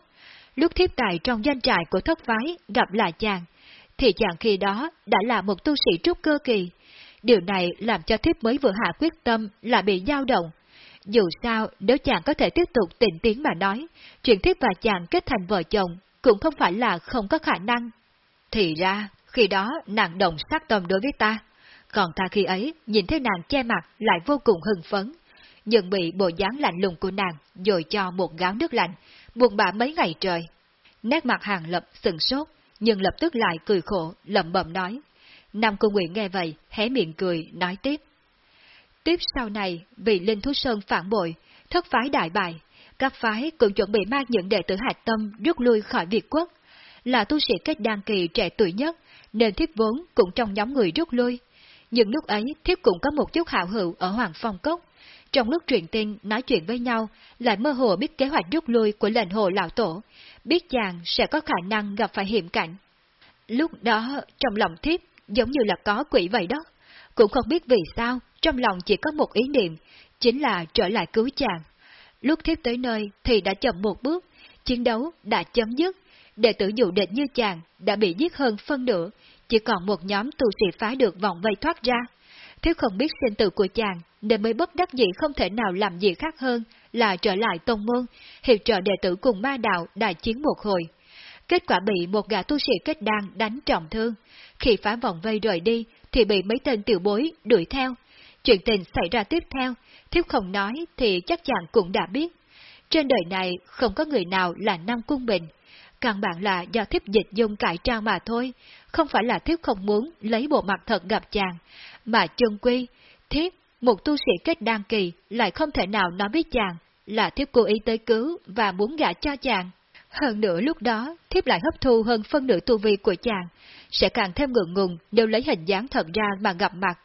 lúc thiếp tài trong doanh trại của thất phái gặp lại chàng, thì chàng khi đó đã là một tu sĩ trúc cơ kỳ. Điều này làm cho thiếp mới vừa hạ quyết tâm là bị dao động. Dù sao, nếu chàng có thể tiếp tục tình tiến mà nói, chuyện thiếp và chàng kết thành vợ chồng cũng không phải là không có khả năng. Thì ra, khi đó nàng đồng sát tâm đối với ta, còn ta khi ấy nhìn thấy nàng che mặt lại vô cùng hưng phấn, nhưng bị bộ dáng lạnh lùng của nàng dội cho một gáo nước lạnh, buồn bã mấy ngày trời. Nét mặt hàng lập sừng sốt, nhưng lập tức lại cười khổ, lẩm bẩm nói. Nam Cung Nguyễn nghe vậy, hé miệng cười, nói tiếp. Tiếp sau này, vì Linh Thú Sơn phản bội, thất phái đại bại, các phái cũng chuẩn bị mang những đệ tử hạch tâm rút lui khỏi Việt quốc. Là tu sĩ kết đăng kỳ trẻ tuổi nhất, nên thiếp vốn cũng trong nhóm người rút lui. Nhưng lúc ấy thiếp cũng có một chút hạo hữu ở Hoàng Phong Cốc. Trong lúc truyền tin nói chuyện với nhau, lại mơ hồ biết kế hoạch rút lui của lệnh hồ lão tổ, biết chàng sẽ có khả năng gặp phải hiểm cảnh. Lúc đó, trong lòng thiếp giống như là có quỷ vậy đó. Cũng không biết vì sao, trong lòng chỉ có một ý niệm, chính là trở lại cứu chàng. Lúc thiếp tới nơi thì đã chậm một bước, chiến đấu đã chấm dứt, đệ tử dụ địch như chàng đã bị giết hơn phân nửa, chỉ còn một nhóm tu sĩ phá được vòng vây thoát ra thiếu không biết sinh tử của chàng, nên mới bất đắc dĩ không thể nào làm gì khác hơn là trở lại tông môn, hiệp trợ đệ tử cùng ma đạo đại chiến một hồi. Kết quả bị một gã tu sĩ kết đan đánh trọng thương. Khi phá vòng vây rời đi, thì bị mấy tên tiểu bối đuổi theo. Chuyện tình xảy ra tiếp theo, thiếu không nói thì chắc chàng cũng đã biết. Trên đời này không có người nào là Nam Cung Bình. Căn bản là do thiếp dịch dung cải trang mà thôi, không phải là thiếp không muốn lấy bộ mặt thật gặp chàng, mà chân quy, thiếp, một tu sĩ kết đan kỳ lại không thể nào nói với chàng là thiếp cố ý tới cứu và muốn gả cho chàng. Hơn nữa lúc đó, thiếp lại hấp thu hơn phân nửa tu vi của chàng, sẽ càng thêm ngượng ngùng nếu lấy hình dáng thật ra mà gặp mặt.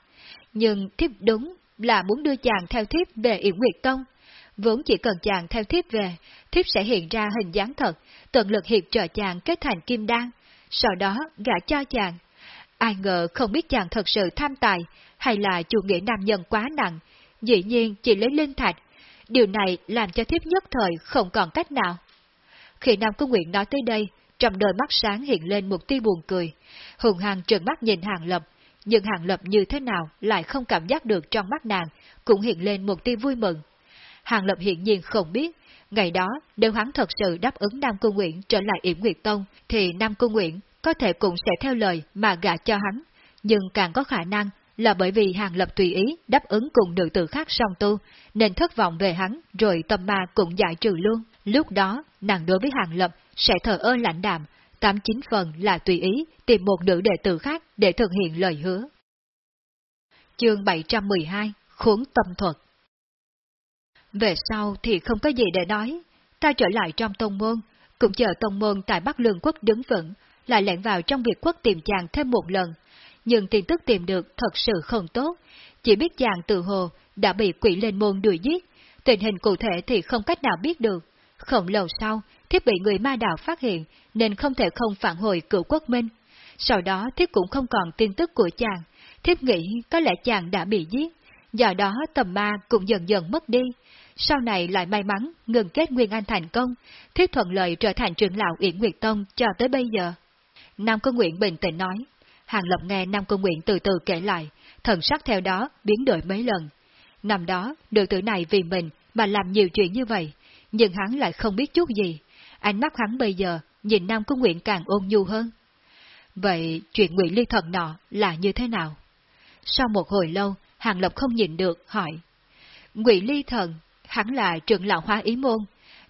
Nhưng thiếp đúng là muốn đưa chàng theo thiếp về Yển Nguyệt Tông. Vốn chỉ cần chàng theo thiếp về, thiếp sẽ hiện ra hình dáng thật, tận lực hiệp trợ chàng kết thành kim đan, sau đó gả cho chàng. Ai ngờ không biết chàng thật sự tham tài, hay là chủ nghĩa nam nhân quá nặng, dĩ nhiên chỉ lấy linh thạch. Điều này làm cho thiếp nhất thời không còn cách nào. Khi Nam Cung Nguyện nói tới đây, trong đôi mắt sáng hiện lên một tia buồn cười. Hùng Hằng trợn mắt nhìn Hàng Lập, nhưng Hàng Lập như thế nào lại không cảm giác được trong mắt nàng, cũng hiện lên một tia vui mừng. Hàng Lập hiện nhiên không biết, ngày đó nếu hắn thật sự đáp ứng Nam Cung Nguyện trở lại Yểm Nguyệt Tông, thì Nam Cung Nguyện có thể cũng sẽ theo lời mà gả cho hắn, nhưng càng có khả năng là bởi vì Hàng Lập tùy ý đáp ứng cùng nữ tử khác song tu, nên thất vọng về hắn, rồi tâm ma cũng giải trừ luôn. Lúc đó, nàng đối với Hàng Lập sẽ thờ ơ lãnh đạm, tám chín phần là tùy ý tìm một nữ đệ tử khác để thực hiện lời hứa. Chương 712 khốn tâm thuật Về sau thì không có gì để nói, ta trở lại trong tông môn, cũng chờ tông môn tại Bắc Lương Quốc đứng vững, lại lẻn vào trong việc quốc tìm chàng thêm một lần, nhưng tin tức tìm được thật sự không tốt, chỉ biết chàng tự hồ đã bị quỷ lên môn đuổi giết, tình hình cụ thể thì không cách nào biết được. Không lâu sau, thiếp bị người ma đạo phát hiện, nên không thể không phản hồi cựu quốc minh. Sau đó thiếp cũng không còn tin tức của chàng, thiếp nghĩ có lẽ chàng đã bị giết, do đó tầm ma cũng dần dần mất đi. Sau này lại may mắn ngừng kết Nguyên Anh thành công, thiếp thuận lợi trở thành trưởng lão Yển Nguyệt Tông cho tới bây giờ. Nam Công Nguyện bình tĩnh nói, Hàng Lập nghe Nam Công Nguyện từ từ kể lại, thần sắc theo đó biến đổi mấy lần. Năm đó, nữ tử này vì mình mà làm nhiều chuyện như vậy, nhưng hắn lại không biết chút gì. Ánh mắt hắn bây giờ nhìn Nam Công Nguyện càng ôn nhu hơn. Vậy chuyện nguyện ly thần nọ là như thế nào? Sau một hồi lâu, Hàng Lập không nhìn được, hỏi. Ngụy Ly Thần, hắn là trưởng lão hóa ý môn.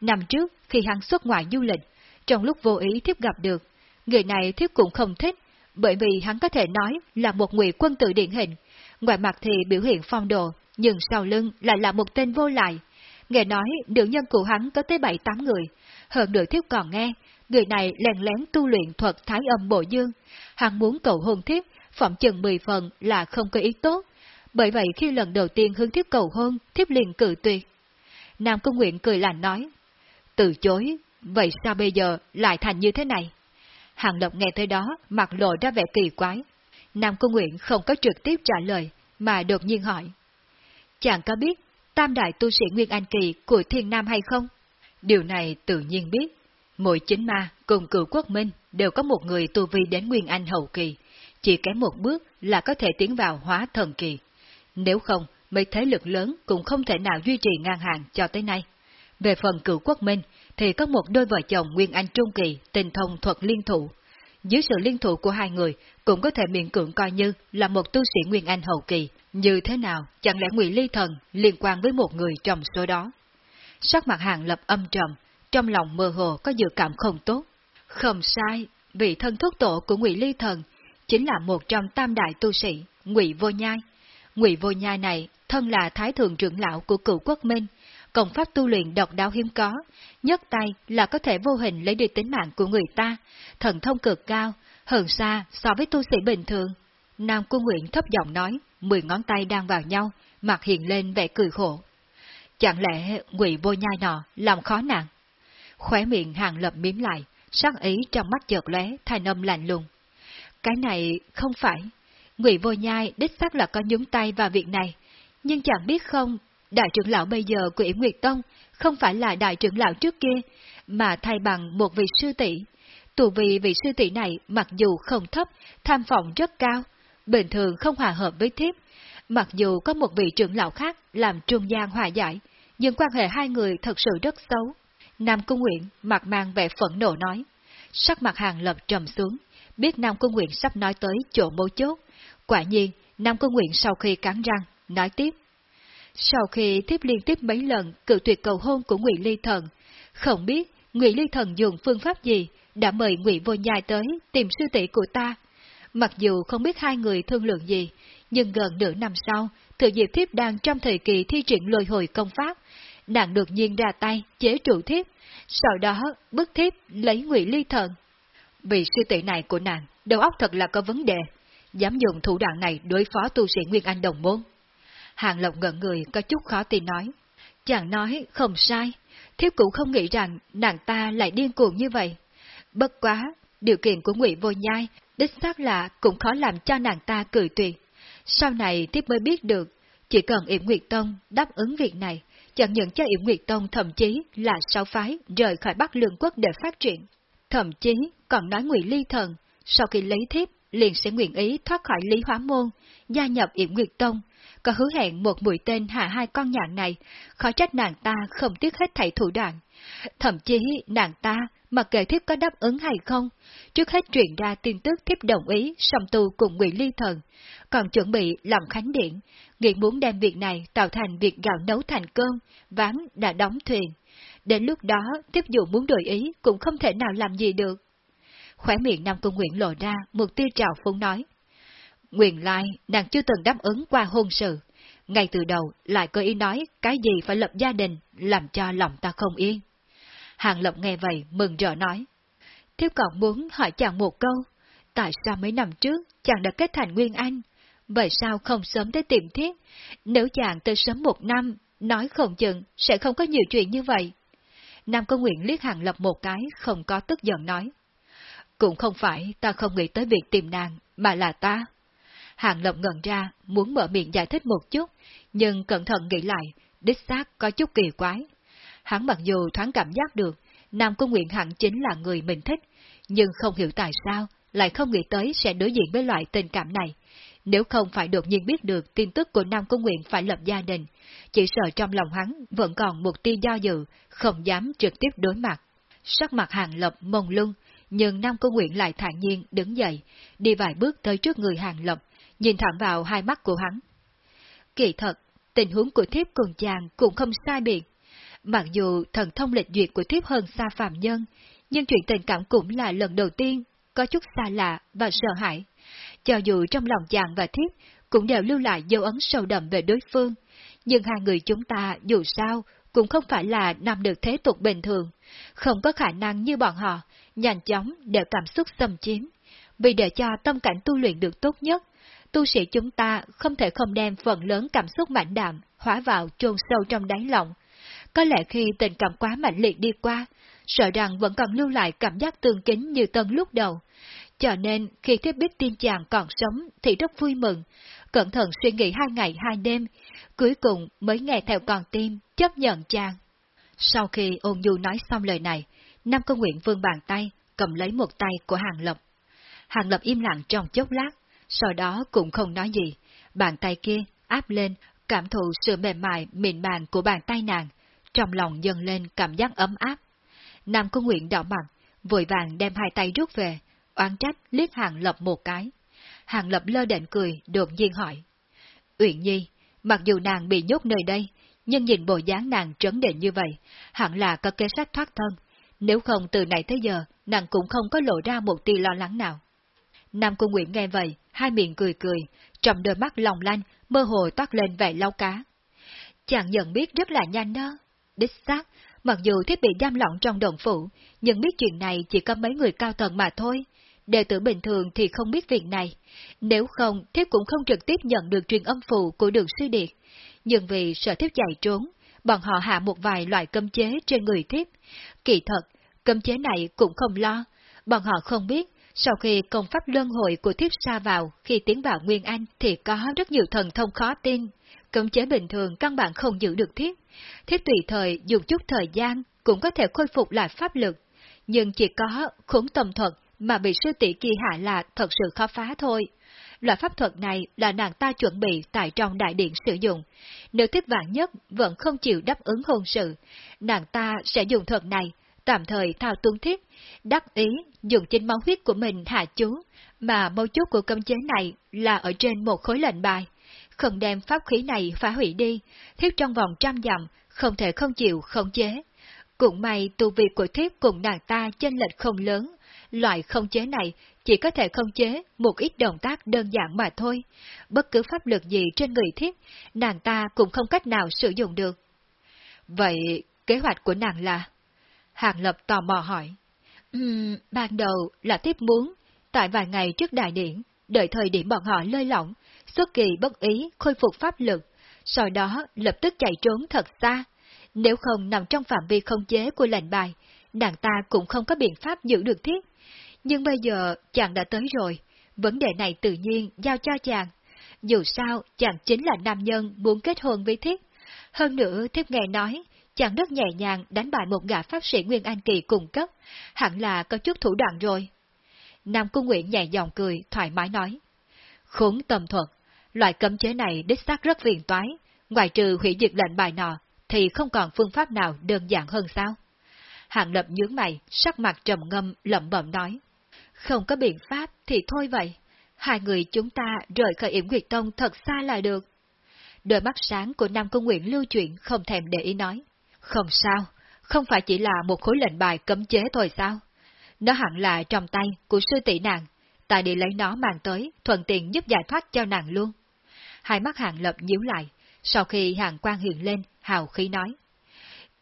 Năm trước, khi hắn xuất ngoại du lịch, trong lúc vô ý tiếp gặp được, người này thiếp cũng không thích, bởi vì hắn có thể nói là một ngụy quân tử điển hình. Ngoài mặt thì biểu hiện phong độ, nhưng sau lưng lại là một tên vô lại. Nghe nói nữ nhân của hắn có tới bảy tám người, hơn nữa thiếp còn nghe, người này lèn lén tu luyện thuật thái âm bộ dương. Hắn muốn cầu hôn thiếp, phỏng chừng mười phần là không có ý tốt. Bởi vậy khi lần đầu tiên hướng thiếp cầu hôn, thiếp liền cự tuyệt. Nam Công Nguyện cười lạnh nói, từ chối, vậy sao bây giờ lại thành như thế này? Hàng Lập nghe tới đó, mặt lộ ra vẻ kỳ quái. Nam Cung Nguyện không có trực tiếp trả lời, mà đột nhiên hỏi. Chàng có biết tam đại tu sĩ Nguyên Anh Kỳ của Thiên Nam hay không? Điều này tự nhiên biết. Mỗi chính ma cùng cựu quốc minh đều có một người tu vi đến Nguyên Anh hậu kỳ, chỉ kém một bước là có thể tiến vào hóa thần kỳ. Nếu không, mấy thế lực lớn cũng không thể nào duy trì ngang hàng cho tới nay. Về phần cựu quốc minh, thì có một đôi vợ chồng Nguyên Anh Trung Kỳ tình thông thuật liên thủ. Dưới sự liên thủ của hai người, cũng có thể miễn cưỡng coi như là một tu sĩ Nguyên Anh hậu kỳ. Như thế nào, chẳng lẽ Ngụy Ly Thần liên quan với một người trong số đó? Sắc mặt hàng lập âm trầm, trong lòng mơ hồ có dự cảm không tốt. Không sai, vị thân thuốc tổ của Ngụy Ly Thần chính là một trong tam đại tu sĩ, Ngụy Vô Nhai. Ngụy Vô Nhai này thân là thái thượng trưởng lão của cựu quốc minh, công pháp tu luyện độc đáo hiếm có, nhấc tay là có thể vô hình lấy đi tính mạng của người ta, thần thông cực cao, hơn xa so với tu sĩ bình thường. Nam Cung Nguyện thấp giọng nói, mười ngón tay đang vào nhau, mặt hiện lên vẻ cười khổ. Chẳng lẽ ngụy vô nhai nọ làm khó nàng? Khóe miệng hàng lập miếm lại, sắc ý trong mắt chợt lóe, thành âm lạnh lùng. Cái này không phải. Ngụy vô nhai đích xác là có nhúng tay vào việc này, nhưng chẳng biết không, đại trưởng lão bây giờ của Yểm Nguyệt Tông không phải là đại trưởng lão trước kia, mà thay bằng một vị sư tỷ. Tù vì vị sư tỷ này mặc dù không thấp, tham vọng rất cao, bình thường không hòa hợp với thiếp. Mặc dù có một vị trưởng lão khác làm trung gian hòa giải, nhưng quan hệ hai người thật sự rất xấu. Nam Cung Nguyện mặt mang vẻ phẫn nộ nói. Sắc mặt hàng lập trầm xuống, biết Nam Cung Nguyện sắp nói tới chỗ mấu chốt. Quả nhiên, Nam Cung Nguyện sau khi cắn răng, nói tiếp. Sau khi tiếp liên tiếp mấy lần cự tuyệt cầu hôn của Ngụy Ly Thần, không biết Ngụy Ly Thần dùng phương pháp gì đã mời Ngụy Vô Nhai tới tìm sư tỷ của ta. Mặc dù không biết hai người thương lượng gì, nhưng gần nửa năm sau, thừa dịp thiếp đang trong thời kỳ thi triển lôi hồi công pháp, nàng đột nhiên ra tay chế trụ thiếp, sau đó bức thiếp lấy Ngụy Ly Thần. Vì sư tỷ này của nàng, đầu óc thật là có vấn đề, dám dùng thủ đoạn này đối phó tu sĩ Nguyên Anh đồng môn. Hàng Lộc ngẩn người có chút khó tin nói. Chàng nói không sai, thiếp cũng không nghĩ rằng nàng ta lại điên cuồng như vậy. Bất quá, điều kiện của ngụy Vô Nhai đích xác là cũng khó làm cho nàng ta cười tuyệt. Sau này tiếp mới biết được, chỉ cần Yểm Nguyệt Tông đáp ứng việc này, chẳng những cho Yểm Nguyệt Tông thậm chí là sáu phái rời khỏi Bắc Lương Quốc để phát triển. Thậm chí còn nói Ngụy Ly Thần, sau khi lấy thiếp liền sẽ nguyện ý thoát khỏi Lý Hóa Môn, gia nhập Yểm Nguyệt Tông, có hứa hẹn một mũi tên hạ hai con nhạn này, khó trách nàng ta không tiếc hết thảy thủ đoạn. Thậm chí nàng ta, mặc kệ thiếp có đáp ứng hay không, trước hết truyền ra tin tức thiếp đồng ý song tu cùng Ngụy Ly Thần, còn chuẩn bị làm khánh điện, nghĩ muốn đem việc này tạo thành việc gạo nấu thành cơm, ván đã đóng thuyền. Đến lúc đó, tiếp dù muốn đổi ý cũng không thể nào làm gì được. Khỏe miệng Nam Cung Nguyện lộ ra một tia trào phúng nói. Nguyện lai, nàng chưa từng đáp ứng qua hôn sự. Ngay từ đầu lại cơ ý nói cái gì phải lập gia đình, làm cho lòng ta không yên. Hàng Lập nghe vậy mừng rỡ nói. Thiếp còn muốn hỏi chàng một câu, tại sao mấy năm trước chàng đã kết thành Nguyên Anh? Vậy sao không sớm tới tìm thiết? Nếu chàng tới sớm một năm, nói không chừng sẽ không có nhiều chuyện như vậy. Nam Công Nguyện liếc Hàng Lập một cái, không có tức giận nói. Cũng không phải ta không nghĩ tới việc tìm nàng, mà là ta. Hàng Lập ngẩn ra, muốn mở miệng giải thích một chút, nhưng cẩn thận nghĩ lại, đích xác có chút kỳ quái. Hắn mặc dù thoáng cảm giác được, Nam Cung Nguyện hẳn chính là người mình thích, nhưng không hiểu tại sao lại không nghĩ tới sẽ đối diện với loại tình cảm này. Nếu không phải đột nhiên biết được tin tức của Nam Cung Nguyện phải lập gia đình, chỉ sợ trong lòng hắn vẫn còn một tia do dự, không dám trực tiếp đối mặt. Sắc mặt hàng lập mông lung, nhưng Nam Cung Nguyện lại thản nhiên đứng dậy, đi vài bước tới trước người hàng lập, nhìn thẳng vào hai mắt của hắn. Kỳ thật, tình huống của thiếp cùng chàng cũng không sai biệt. Mặc dù thần thông lịch duyệt của thiếp hơn xa phạm nhân, nhưng chuyện tình cảm cũng là lần đầu tiên, có chút xa lạ và sợ hãi. Cho dù trong lòng chàng và thiếp cũng đều lưu lại dấu ấn sâu đậm về đối phương, nhưng hai người chúng ta dù sao cũng không phải là nằm được thế tục bình thường, không có khả năng như bọn họ, nhanh chóng để cảm xúc xâm chiếm. Vì để cho tâm cảnh tu luyện được tốt nhất, tu sĩ chúng ta không thể không đem phần lớn cảm xúc mạnh đạm hóa vào chôn sâu trong đáy lòng. Có lẽ khi tình cảm quá mạnh liệt đi qua, sợ rằng vẫn còn lưu lại cảm giác tương kính như tân lúc đầu. Cho nên khi thiết biết tin chàng còn sống thì rất vui mừng, cẩn thận suy nghĩ hai ngày hai đêm, cuối cùng mới nghe theo con tim, chấp nhận chàng. Sau khi ôn nhu nói xong lời này, Nam Công Nguyện vương bàn tay, cầm lấy một tay của Hàng Lập. Hàng Lập im lặng trong chốc lát, sau đó cũng không nói gì. Bàn tay kia áp lên, cảm thụ sự mềm mại mịn màng của bàn tay nàng, trong lòng dâng lên cảm giác ấm áp. Nam Cung Nguyện đỏ mặt, vội vàng đem hai tay rút về, oán trách liếc Hàng Lập một cái. Hàng Lập lơ đệnh cười, đột nhiên hỏi. Uyển Nhi, mặc dù nàng bị nhốt nơi đây, nhưng nhìn bộ dáng nàng trấn định như vậy, hẳn là có kế sách thoát thân. Nếu không từ nãy tới giờ, nàng cũng không có lộ ra một tia lo lắng nào. Nam Cung Nguyễn nghe vậy, hai miệng cười cười, trong đôi mắt lòng lanh, mơ hồ toát lên vẻ lau cá. Chàng nhận biết rất là nhanh đó. Đích xác, mặc dù thiết bị giam lỏng trong đồng phủ, nhưng biết chuyện này chỉ có mấy người cao tầng mà thôi. Đệ tử bình thường thì không biết việc này. Nếu không, thiếp cũng không trực tiếp nhận được truyền âm phụ của đường sư điệt. Nhưng vì sợ thiếp chạy trốn, bọn họ hạ một vài loại cấm chế trên người thiếp. Kỳ thật, cấm chế này cũng không lo. Bọn họ không biết, sau khi công pháp luân hồi của thiếp xa vào khi tiến vào Nguyên Anh thì có rất nhiều thần thông khó tin. Cấm chế bình thường căn bản không giữ được thiếp. Thiếp tùy thời dùng chút thời gian cũng có thể khôi phục lại pháp lực. Nhưng chỉ có khốn tâm thuật mà bị sư tỷ kỳ hạ là thật sự khó phá thôi. Loại pháp thuật này là nàng ta chuẩn bị tại trong đại điện sử dụng. Nếu thiết vạn nhất vẫn không chịu đáp ứng hôn sự, nàng ta sẽ dùng thuật này, tạm thời thao tuân thiết, đắc ý dùng chính máu huyết của mình hạ chú, mà mâu chốt của cấm chế này là ở trên một khối lệnh bài. Không đem pháp khí này phá hủy đi, thiếp trong vòng trăm dặm, không thể không chịu không chế. Cũng may tu vi của thiếp cùng nàng ta chênh lệch không lớn, loại không chế này chỉ có thể không chế một ít động tác đơn giản mà thôi. Bất cứ pháp lực gì trên người thiết, nàng ta cũng không cách nào sử dụng được. Vậy, kế hoạch của nàng là? Hàng Lập tò mò hỏi. Um, ban đầu là tiếp muốn, tại vài ngày trước đại điển, đợi thời điểm bọn họ lơi lỏng, xuất kỳ bất ý khôi phục pháp lực, sau đó lập tức chạy trốn thật xa. Nếu không nằm trong phạm vi không chế của lệnh bài, nàng ta cũng không có biện pháp giữ được thiết. Nhưng bây giờ chàng đã tới rồi, vấn đề này tự nhiên giao cho chàng. Dù sao, chàng chính là nam nhân muốn kết hôn với thiết. Hơn nữa, thiết nghe nói, chàng rất nhẹ nhàng đánh bại một gã pháp sĩ Nguyên Anh Kỳ cùng cấp, hẳn là có chút thủ đoạn rồi. Nam Cung Nguyễn nhẹ giọng cười, thoải mái nói. Khốn tâm thuật, loại cấm chế này đích xác rất phiền toái, ngoài trừ hủy diệt lệnh bài nọ, thì không còn phương pháp nào đơn giản hơn sao? Hạng lập nhướng mày, sắc mặt trầm ngâm, lẩm bẩm nói. Không có biện pháp thì thôi vậy. Hai người chúng ta rời khỏi yểm Nguyệt Tông thật xa là được. Đôi mắt sáng của Nam cung Nguyện lưu chuyện không thèm để ý nói. Không sao, không phải chỉ là một khối lệnh bài cấm chế thôi sao? Nó hẳn là trong tay của sư tỷ nàng, ta đi lấy nó mang tới, thuận tiện giúp giải thoát cho nàng luôn. Hai mắt hàng lập nhíu lại, sau khi hàng quan hiện lên, hào khí nói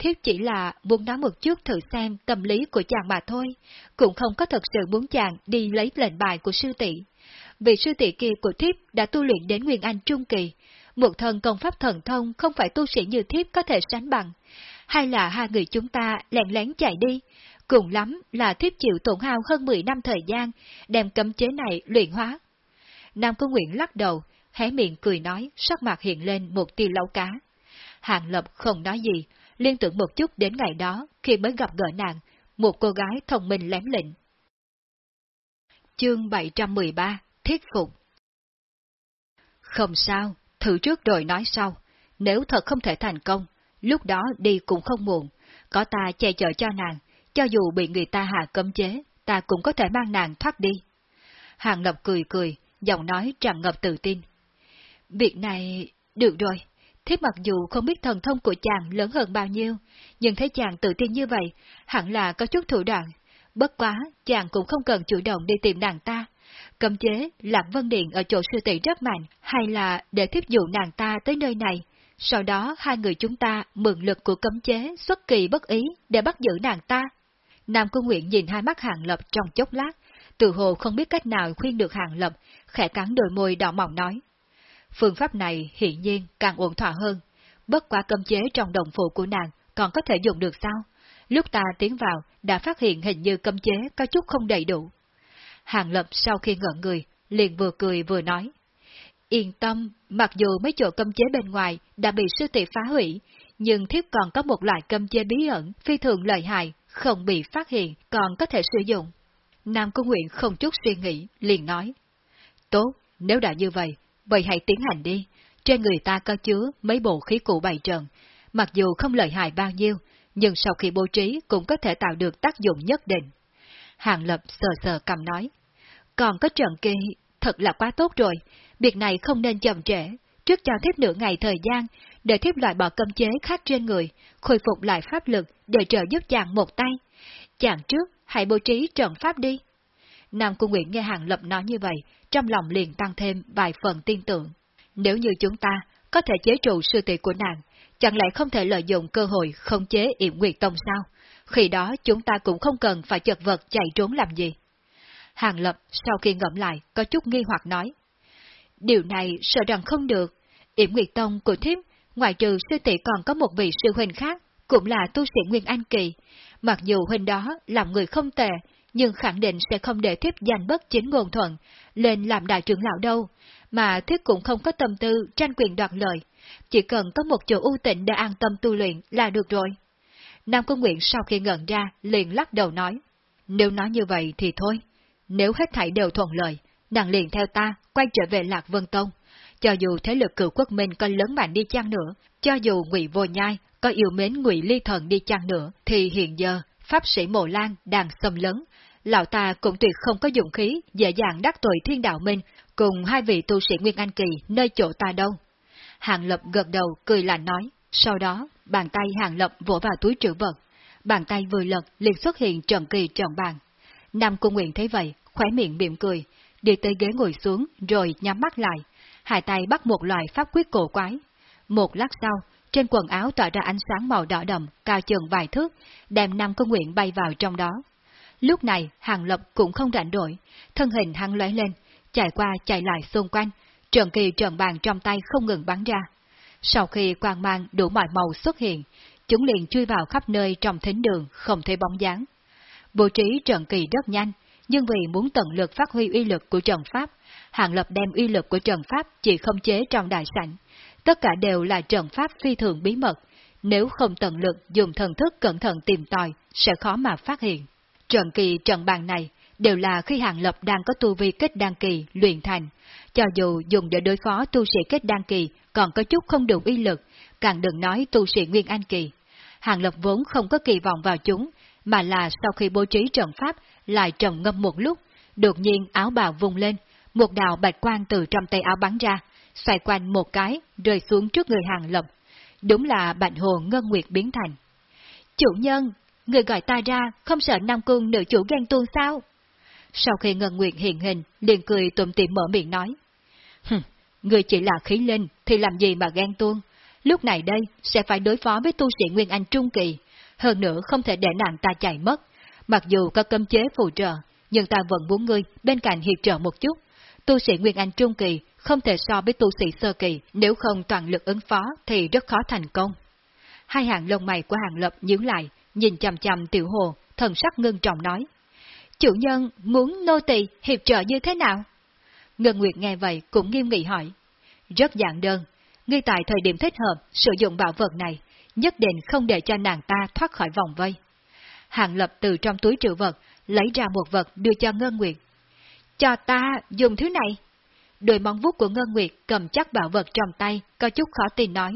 thiếp chỉ là muốn nói một chút thử xem tâm lý của chàng mà thôi, cũng không có thật sự muốn chàng đi lấy lệnh bài của sư tỷ. Vì sư tỷ kia của thiếp đã tu luyện đến Nguyên Anh Trung Kỳ, một thần công pháp thần thông không phải tu sĩ như thiếp có thể sánh bằng. Hay là hai người chúng ta lẹn lén chạy đi, cùng lắm là thiếp chịu tổn hao hơn 10 năm thời gian, đem cấm chế này luyện hóa. Nam Công Nguyện lắc đầu, hé miệng cười nói, sắc mặt hiện lên một tia lâu cá. Hàng Lập không nói gì, liên tưởng một chút đến ngày đó khi mới gặp gỡ nàng, một cô gái thông minh lém lịnh. Chương 713 Thiết Phục Không sao, thử trước rồi nói sau. Nếu thật không thể thành công, lúc đó đi cũng không muộn. Có ta che chở cho nàng, cho dù bị người ta hạ cấm chế, ta cũng có thể mang nàng thoát đi. Hàng Lập cười cười, giọng nói tràn ngập tự tin. Việc này... được rồi, Thiếp mặc dù không biết thần thông của chàng lớn hơn bao nhiêu, nhưng thấy chàng tự tin như vậy, hẳn là có chút thủ đoạn. Bất quá, chàng cũng không cần chủ động đi tìm nàng ta. Cấm chế, Lạc Vân Điện ở chỗ sư tỷ rất mạnh, hay là để thiếp dụ nàng ta tới nơi này. Sau đó hai người chúng ta mượn lực của cấm chế xuất kỳ bất ý để bắt giữ nàng ta. Nam Cung Nguyện nhìn hai mắt Hàng Lập trong chốc lát, từ hồ không biết cách nào khuyên được Hàng Lập, khẽ cắn đôi môi đỏ mỏng nói. Phương pháp này hiện nhiên càng ổn thỏa hơn. Bất quá cấm chế trong đồng phụ của nàng còn có thể dùng được sao? Lúc ta tiến vào, đã phát hiện hình như cấm chế có chút không đầy đủ. Hàng Lập sau khi ngỡ người, liền vừa cười vừa nói. Yên tâm, mặc dù mấy chỗ cấm chế bên ngoài đã bị sư tỷ phá hủy, nhưng thiếp còn có một loại cấm chế bí ẩn, phi thường lợi hại, không bị phát hiện, còn có thể sử dụng. Nam Cung Nguyện không chút suy nghĩ, liền nói. Tốt, nếu đã như vậy, vậy hãy tiến hành đi. Trên người ta có chứa mấy bộ khí cụ bày trận, mặc dù không lợi hại bao nhiêu, nhưng sau khi bố trí cũng có thể tạo được tác dụng nhất định. Hàng Lập sờ sờ cầm nói. Còn có trận kỳ, thật là quá tốt rồi, việc này không nên chậm trễ, trước cho thiếp nửa ngày thời gian, để thiếp loại bỏ cấm chế khác trên người, khôi phục lại pháp lực để trợ giúp chàng một tay. Chàng trước, hãy bố trí trận pháp đi. Nam Cung Nguyễn nghe Hàng Lập nói như vậy, trong lòng liền tăng thêm vài phần tin tưởng. Nếu như chúng ta có thể chế trụ sư tỷ của nàng, chẳng lẽ không thể lợi dụng cơ hội không chế yểm nguyệt tông sao? Khi đó chúng ta cũng không cần phải chật vật chạy trốn làm gì. Hàng Lập sau khi ngẫm lại có chút nghi hoặc nói. Điều này sợ rằng không được. Yểm Nguyệt Tông của thiếp, ngoại trừ sư tỷ còn có một vị sư huynh khác, cũng là tu sĩ Nguyên Anh Kỳ. Mặc dù huynh đó làm người không tệ, nhưng khẳng định sẽ không để thiếp giành bất chính ngôn thuận, lên làm đại trưởng lão đâu, mà thiếp cũng không có tâm tư tranh quyền đoạt lợi, chỉ cần có một chỗ ưu tịnh để an tâm tu luyện là được rồi. Nam Công Nguyện sau khi ngẩn ra, liền lắc đầu nói, nếu nói như vậy thì thôi, nếu hết thảy đều thuận lợi, nàng liền theo ta, quay trở về Lạc Vân Tông. Cho dù thế lực cửu quốc minh có lớn mạnh đi chăng nữa, cho dù ngụy vô nhai có yêu mến ngụy ly thần đi chăng nữa, thì hiện giờ, pháp sĩ Mộ Lan đang xâm lấn. Lão ta cũng tuyệt không có dụng khí dễ dàng đắc tội thiên đạo minh cùng hai vị tu sĩ Nguyên Anh Kỳ nơi chỗ ta đâu. Hàng Lập gật đầu cười lạnh nói, sau đó bàn tay Hàng Lập vỗ vào túi trữ vật. Bàn tay vừa lật liền xuất hiện trần kỳ tròn bàn. Nam Cung Nguyện thấy vậy, khóe miệng mỉm cười, đi tới ghế ngồi xuống rồi nhắm mắt lại, hai tay bắt một loại pháp quyết cổ quái. Một lát sau, trên quần áo tỏa ra ánh sáng màu đỏ đậm, cao chừng vài thước, đem năm Cung Nguyện bay vào trong đó. Lúc này, Hàng Lập cũng không rảnh đổi, thân hình hắn lóe lên, chạy qua chạy lại xung quanh, trận kỳ trận bàn trong tay không ngừng bắn ra. Sau khi quang mang đủ mọi màu xuất hiện, chúng liền chui vào khắp nơi trong thính đường, không thấy bóng dáng. Bố trí trận kỳ rất nhanh, nhưng vì muốn tận lực phát huy uy lực của trận pháp, Hàng Lập đem uy lực của trận pháp chỉ không chế trong đại sảnh. Tất cả đều là trận pháp phi thường bí mật, nếu không tận lực dùng thần thức cẩn thận tìm tòi, sẽ khó mà phát hiện. Trận kỳ trận bàn này đều là khi Hàng Lập đang có tu vi kết đăng kỳ luyện thành, cho dù dùng để đối phó tu sĩ kết đăng kỳ còn có chút không đủ uy lực, càng đừng nói tu sĩ nguyên anh kỳ. Hàng Lập vốn không có kỳ vọng vào chúng, mà là sau khi bố trí trận pháp lại trầm ngâm một lúc, đột nhiên áo bào vùng lên, một đạo bạch quang từ trong tay áo bắn ra, xoay quanh một cái, rơi xuống trước người Hàng Lập. Đúng là bạch hồ ngân nguyệt biến thành. Chủ nhân, người gọi ta ra, không sợ Nam Cung nữ chủ ghen tuông sao? Sau khi Ngân Nguyệt hiện hình, liền cười tụm tiệm mở miệng nói. Hừm, người chỉ là khí linh, thì làm gì mà ghen tuông? Lúc này đây, sẽ phải đối phó với tu sĩ Nguyên Anh Trung Kỳ, hơn nữa không thể để nàng ta chạy mất. Mặc dù có cấm chế phù trợ, nhưng ta vẫn muốn ngươi bên cạnh hiệp trợ một chút. Tu sĩ Nguyên Anh Trung Kỳ không thể so với tu sĩ Sơ Kỳ, nếu không toàn lực ứng phó thì rất khó thành công. Hai hàng lông mày của hàng lập nhướng lại, nhìn chằm chằm tiểu hồ, thần sắc ngưng trọng nói. Chủ nhân muốn nô tỳ hiệp trợ như thế nào? Ngân Nguyệt nghe vậy cũng nghiêm nghị hỏi. Rất dạng đơn, ngay tại thời điểm thích hợp sử dụng bảo vật này, nhất định không để cho nàng ta thoát khỏi vòng vây. Hàng lập từ trong túi trữ vật, lấy ra một vật đưa cho Ngân Nguyệt. Cho ta dùng thứ này. Đôi móng vuốt của Ngân Nguyệt cầm chắc bảo vật trong tay, có chút khó tin nói.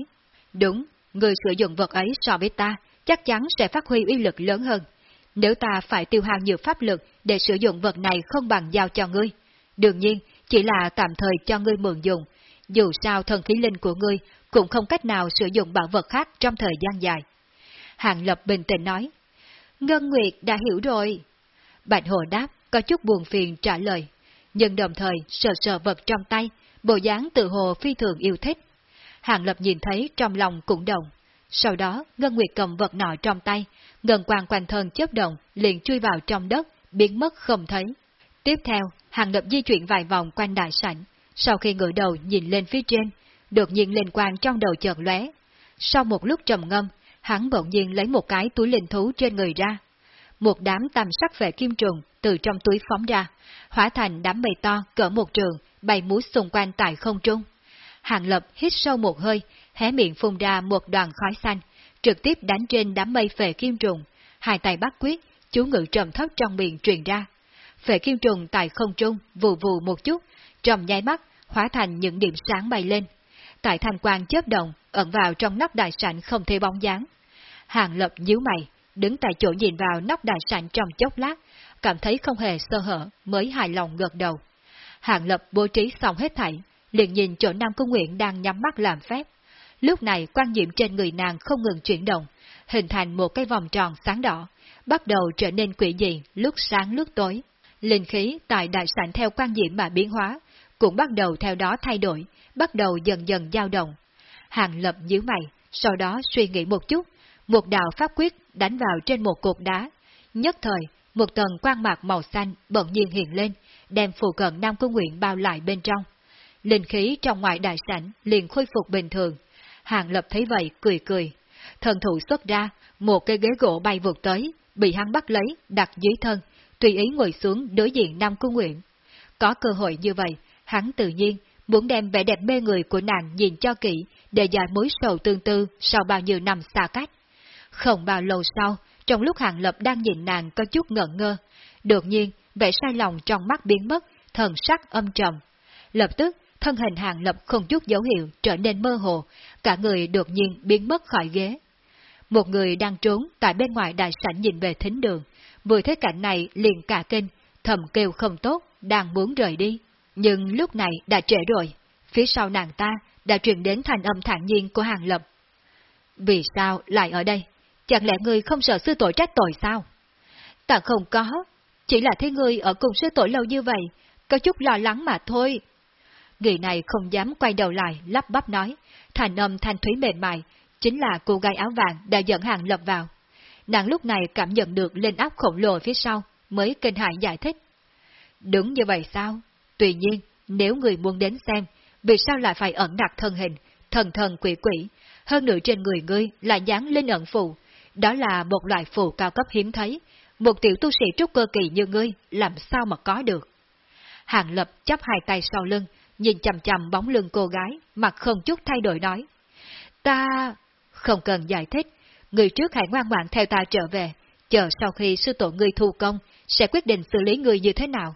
Đúng, người sử dụng vật ấy so với ta, chắc chắn sẽ phát huy uy lực lớn hơn. Nếu ta phải tiêu hao nhiều pháp lực để sử dụng vật này không bằng giao cho ngươi. Đương nhiên, chỉ là tạm thời cho ngươi mượn dùng. Dù sao thần khí linh của ngươi cũng không cách nào sử dụng bảo vật khác trong thời gian dài. Hàng Lập bình tĩnh nói. Ngân Nguyệt đã hiểu rồi. Bạch Hồ đáp, có chút buồn phiền trả lời, nhưng đồng thời sờ sờ vật trong tay, bộ dáng tự hồ phi thường yêu thích. Hàng Lập nhìn thấy trong lòng cũng động. Sau đó, Ngân Nguyệt cầm vật nọ trong tay, ngân quang quanh thân chớp động, liền chui vào trong đất, biến mất không thấy. Tiếp theo, Hàng Lập di chuyển vài vòng quanh đại sảnh, sau khi ngửa đầu nhìn lên phía trên, đột nhiên lên quang trong đầu chợt lóe. Sau một lúc trầm ngâm, hắn bỗng nhiên lấy một cái túi linh thú trên người ra. Một đám tam sắc vệ kim trùng từ trong túi phóng ra, hóa thành đám mây to cỡ một trường, bay múa xung quanh tại không trung. Hàng Lập hít sâu một hơi, hé miệng phun ra một đoàn khói xanh, trực tiếp đánh trên đám mây phệ kim trùng, hai tay bắt quyết, chú ngự trầm thấp trong miệng truyền ra. Phệ kim trùng tại không trung, vù vù một chút, trầm nháy mắt, hóa thành những điểm sáng bay lên. Tại thanh quang chớp động, ẩn vào trong nóc đại sảnh không thấy bóng dáng. Hàng lập nhíu mày, đứng tại chỗ nhìn vào nóc đại sảnh trong chốc lát, cảm thấy không hề sơ hở, mới hài lòng gật đầu. Hàng lập bố trí xong hết thảy, liền nhìn chỗ Nam Cung Nguyện đang nhắm mắt làm phép. Lúc này quan diệm trên người nàng không ngừng chuyển động, hình thành một cái vòng tròn sáng đỏ, bắt đầu trở nên quỷ dị, lúc sáng lúc tối. Linh khí tại đại sảnh theo quan diệm mà biến hóa, cũng bắt đầu theo đó thay đổi, bắt đầu dần dần dao động. Hàng lập nhíu mày, sau đó suy nghĩ một chút, một đạo pháp quyết đánh vào trên một cột đá. Nhất thời, một tầng quang mạc màu xanh bỗng nhiên hiện lên, đem phù cận Nam Cung Nguyện bao lại bên trong. Linh khí trong ngoài đại sảnh liền khôi phục bình thường. Hàng lập thấy vậy cười cười. Thần thủ xuất ra, một cái ghế gỗ bay vượt tới, bị hắn bắt lấy, đặt dưới thân, tùy ý ngồi xuống đối diện Nam Cung Nguyện. Có cơ hội như vậy, hắn tự nhiên muốn đem vẻ đẹp mê người của nàng nhìn cho kỹ để giải mối sầu tương tư sau bao nhiêu năm xa cách. Không bao lâu sau, trong lúc Hàng Lập đang nhìn nàng có chút ngẩn ngơ, đột nhiên vẻ sai lòng trong mắt biến mất, thần sắc âm trầm. Lập tức, thân hình Hàng Lập không chút dấu hiệu trở nên mơ hồ, cả người đột nhiên biến mất khỏi ghế. Một người đang trốn tại bên ngoài đại sảnh nhìn về thính đường, vừa thấy cảnh này liền cả kinh, thầm kêu không tốt, đang muốn rời đi. Nhưng lúc này đã trễ rồi, phía sau nàng ta đã truyền đến thành âm thản nhiên của Hàng Lập. Vì sao lại ở đây? Chẳng lẽ ngươi không sợ sư tội trách tội sao? Ta không có, chỉ là thấy ngươi ở cùng sư tội lâu như vậy, có chút lo lắng mà thôi. Người này không dám quay đầu lại, lắp bắp nói, thành âm thanh thúy mềm mại, chính là cô gái áo vàng đã dẫn hàng lập vào. Nàng lúc này cảm nhận được lên áp khổng lồ phía sau, mới kinh hại giải thích. Đúng như vậy sao? Tuy nhiên, nếu người muốn đến xem, vì sao lại phải ẩn đặt thân hình, thần thần quỷ quỷ, hơn nữa trên người ngươi là dán linh ẩn phù, đó là một loại phù cao cấp hiếm thấy, một tiểu tu sĩ trúc cơ kỳ như ngươi làm sao mà có được. Hàng lập chấp hai tay sau lưng, nhìn chầm chầm bóng lưng cô gái, mặt không chút thay đổi nói. Ta... Không cần giải thích, người trước hãy ngoan ngoãn theo ta trở về, chờ sau khi sư tổ ngươi thu công, sẽ quyết định xử lý người như thế nào.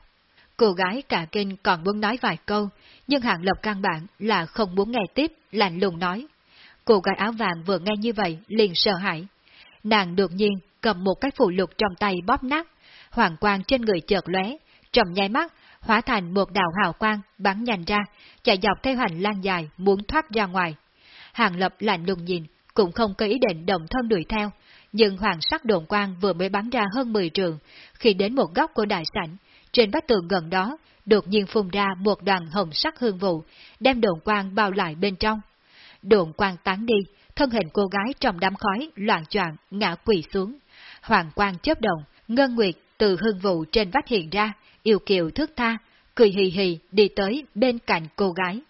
Cô gái cả kinh còn muốn nói vài câu, nhưng hạng lập căn bản là không muốn nghe tiếp, lạnh lùng nói. Cô gái áo vàng vừa nghe như vậy, liền sợ hãi. Nàng đột nhiên cầm một cái phụ lục trong tay bóp nát, hoàng quang trên người chợt lóe, trầm nháy mắt hóa thành một đạo hào quang bắn nhanh ra, chạy dọc theo hành lang dài muốn thoát ra ngoài. Hàng lập lạnh lùng nhìn, cũng không có ý định động thân đuổi theo, nhưng hoàng sắc đồn quang vừa mới bắn ra hơn 10 trường, khi đến một góc của đại sảnh, trên vách tường gần đó, đột nhiên phun ra một đoàn hồng sắc hương vụ, đem đồn quang bao lại bên trong. Đồn quang tán đi, thân hình cô gái trong đám khói loạn choạng ngã quỳ xuống. Hoàng quang chớp động, ngân nguyệt từ hương vụ trên vách hiện ra, yêu kiều thước tha, cười hì hì đi tới bên cạnh cô gái.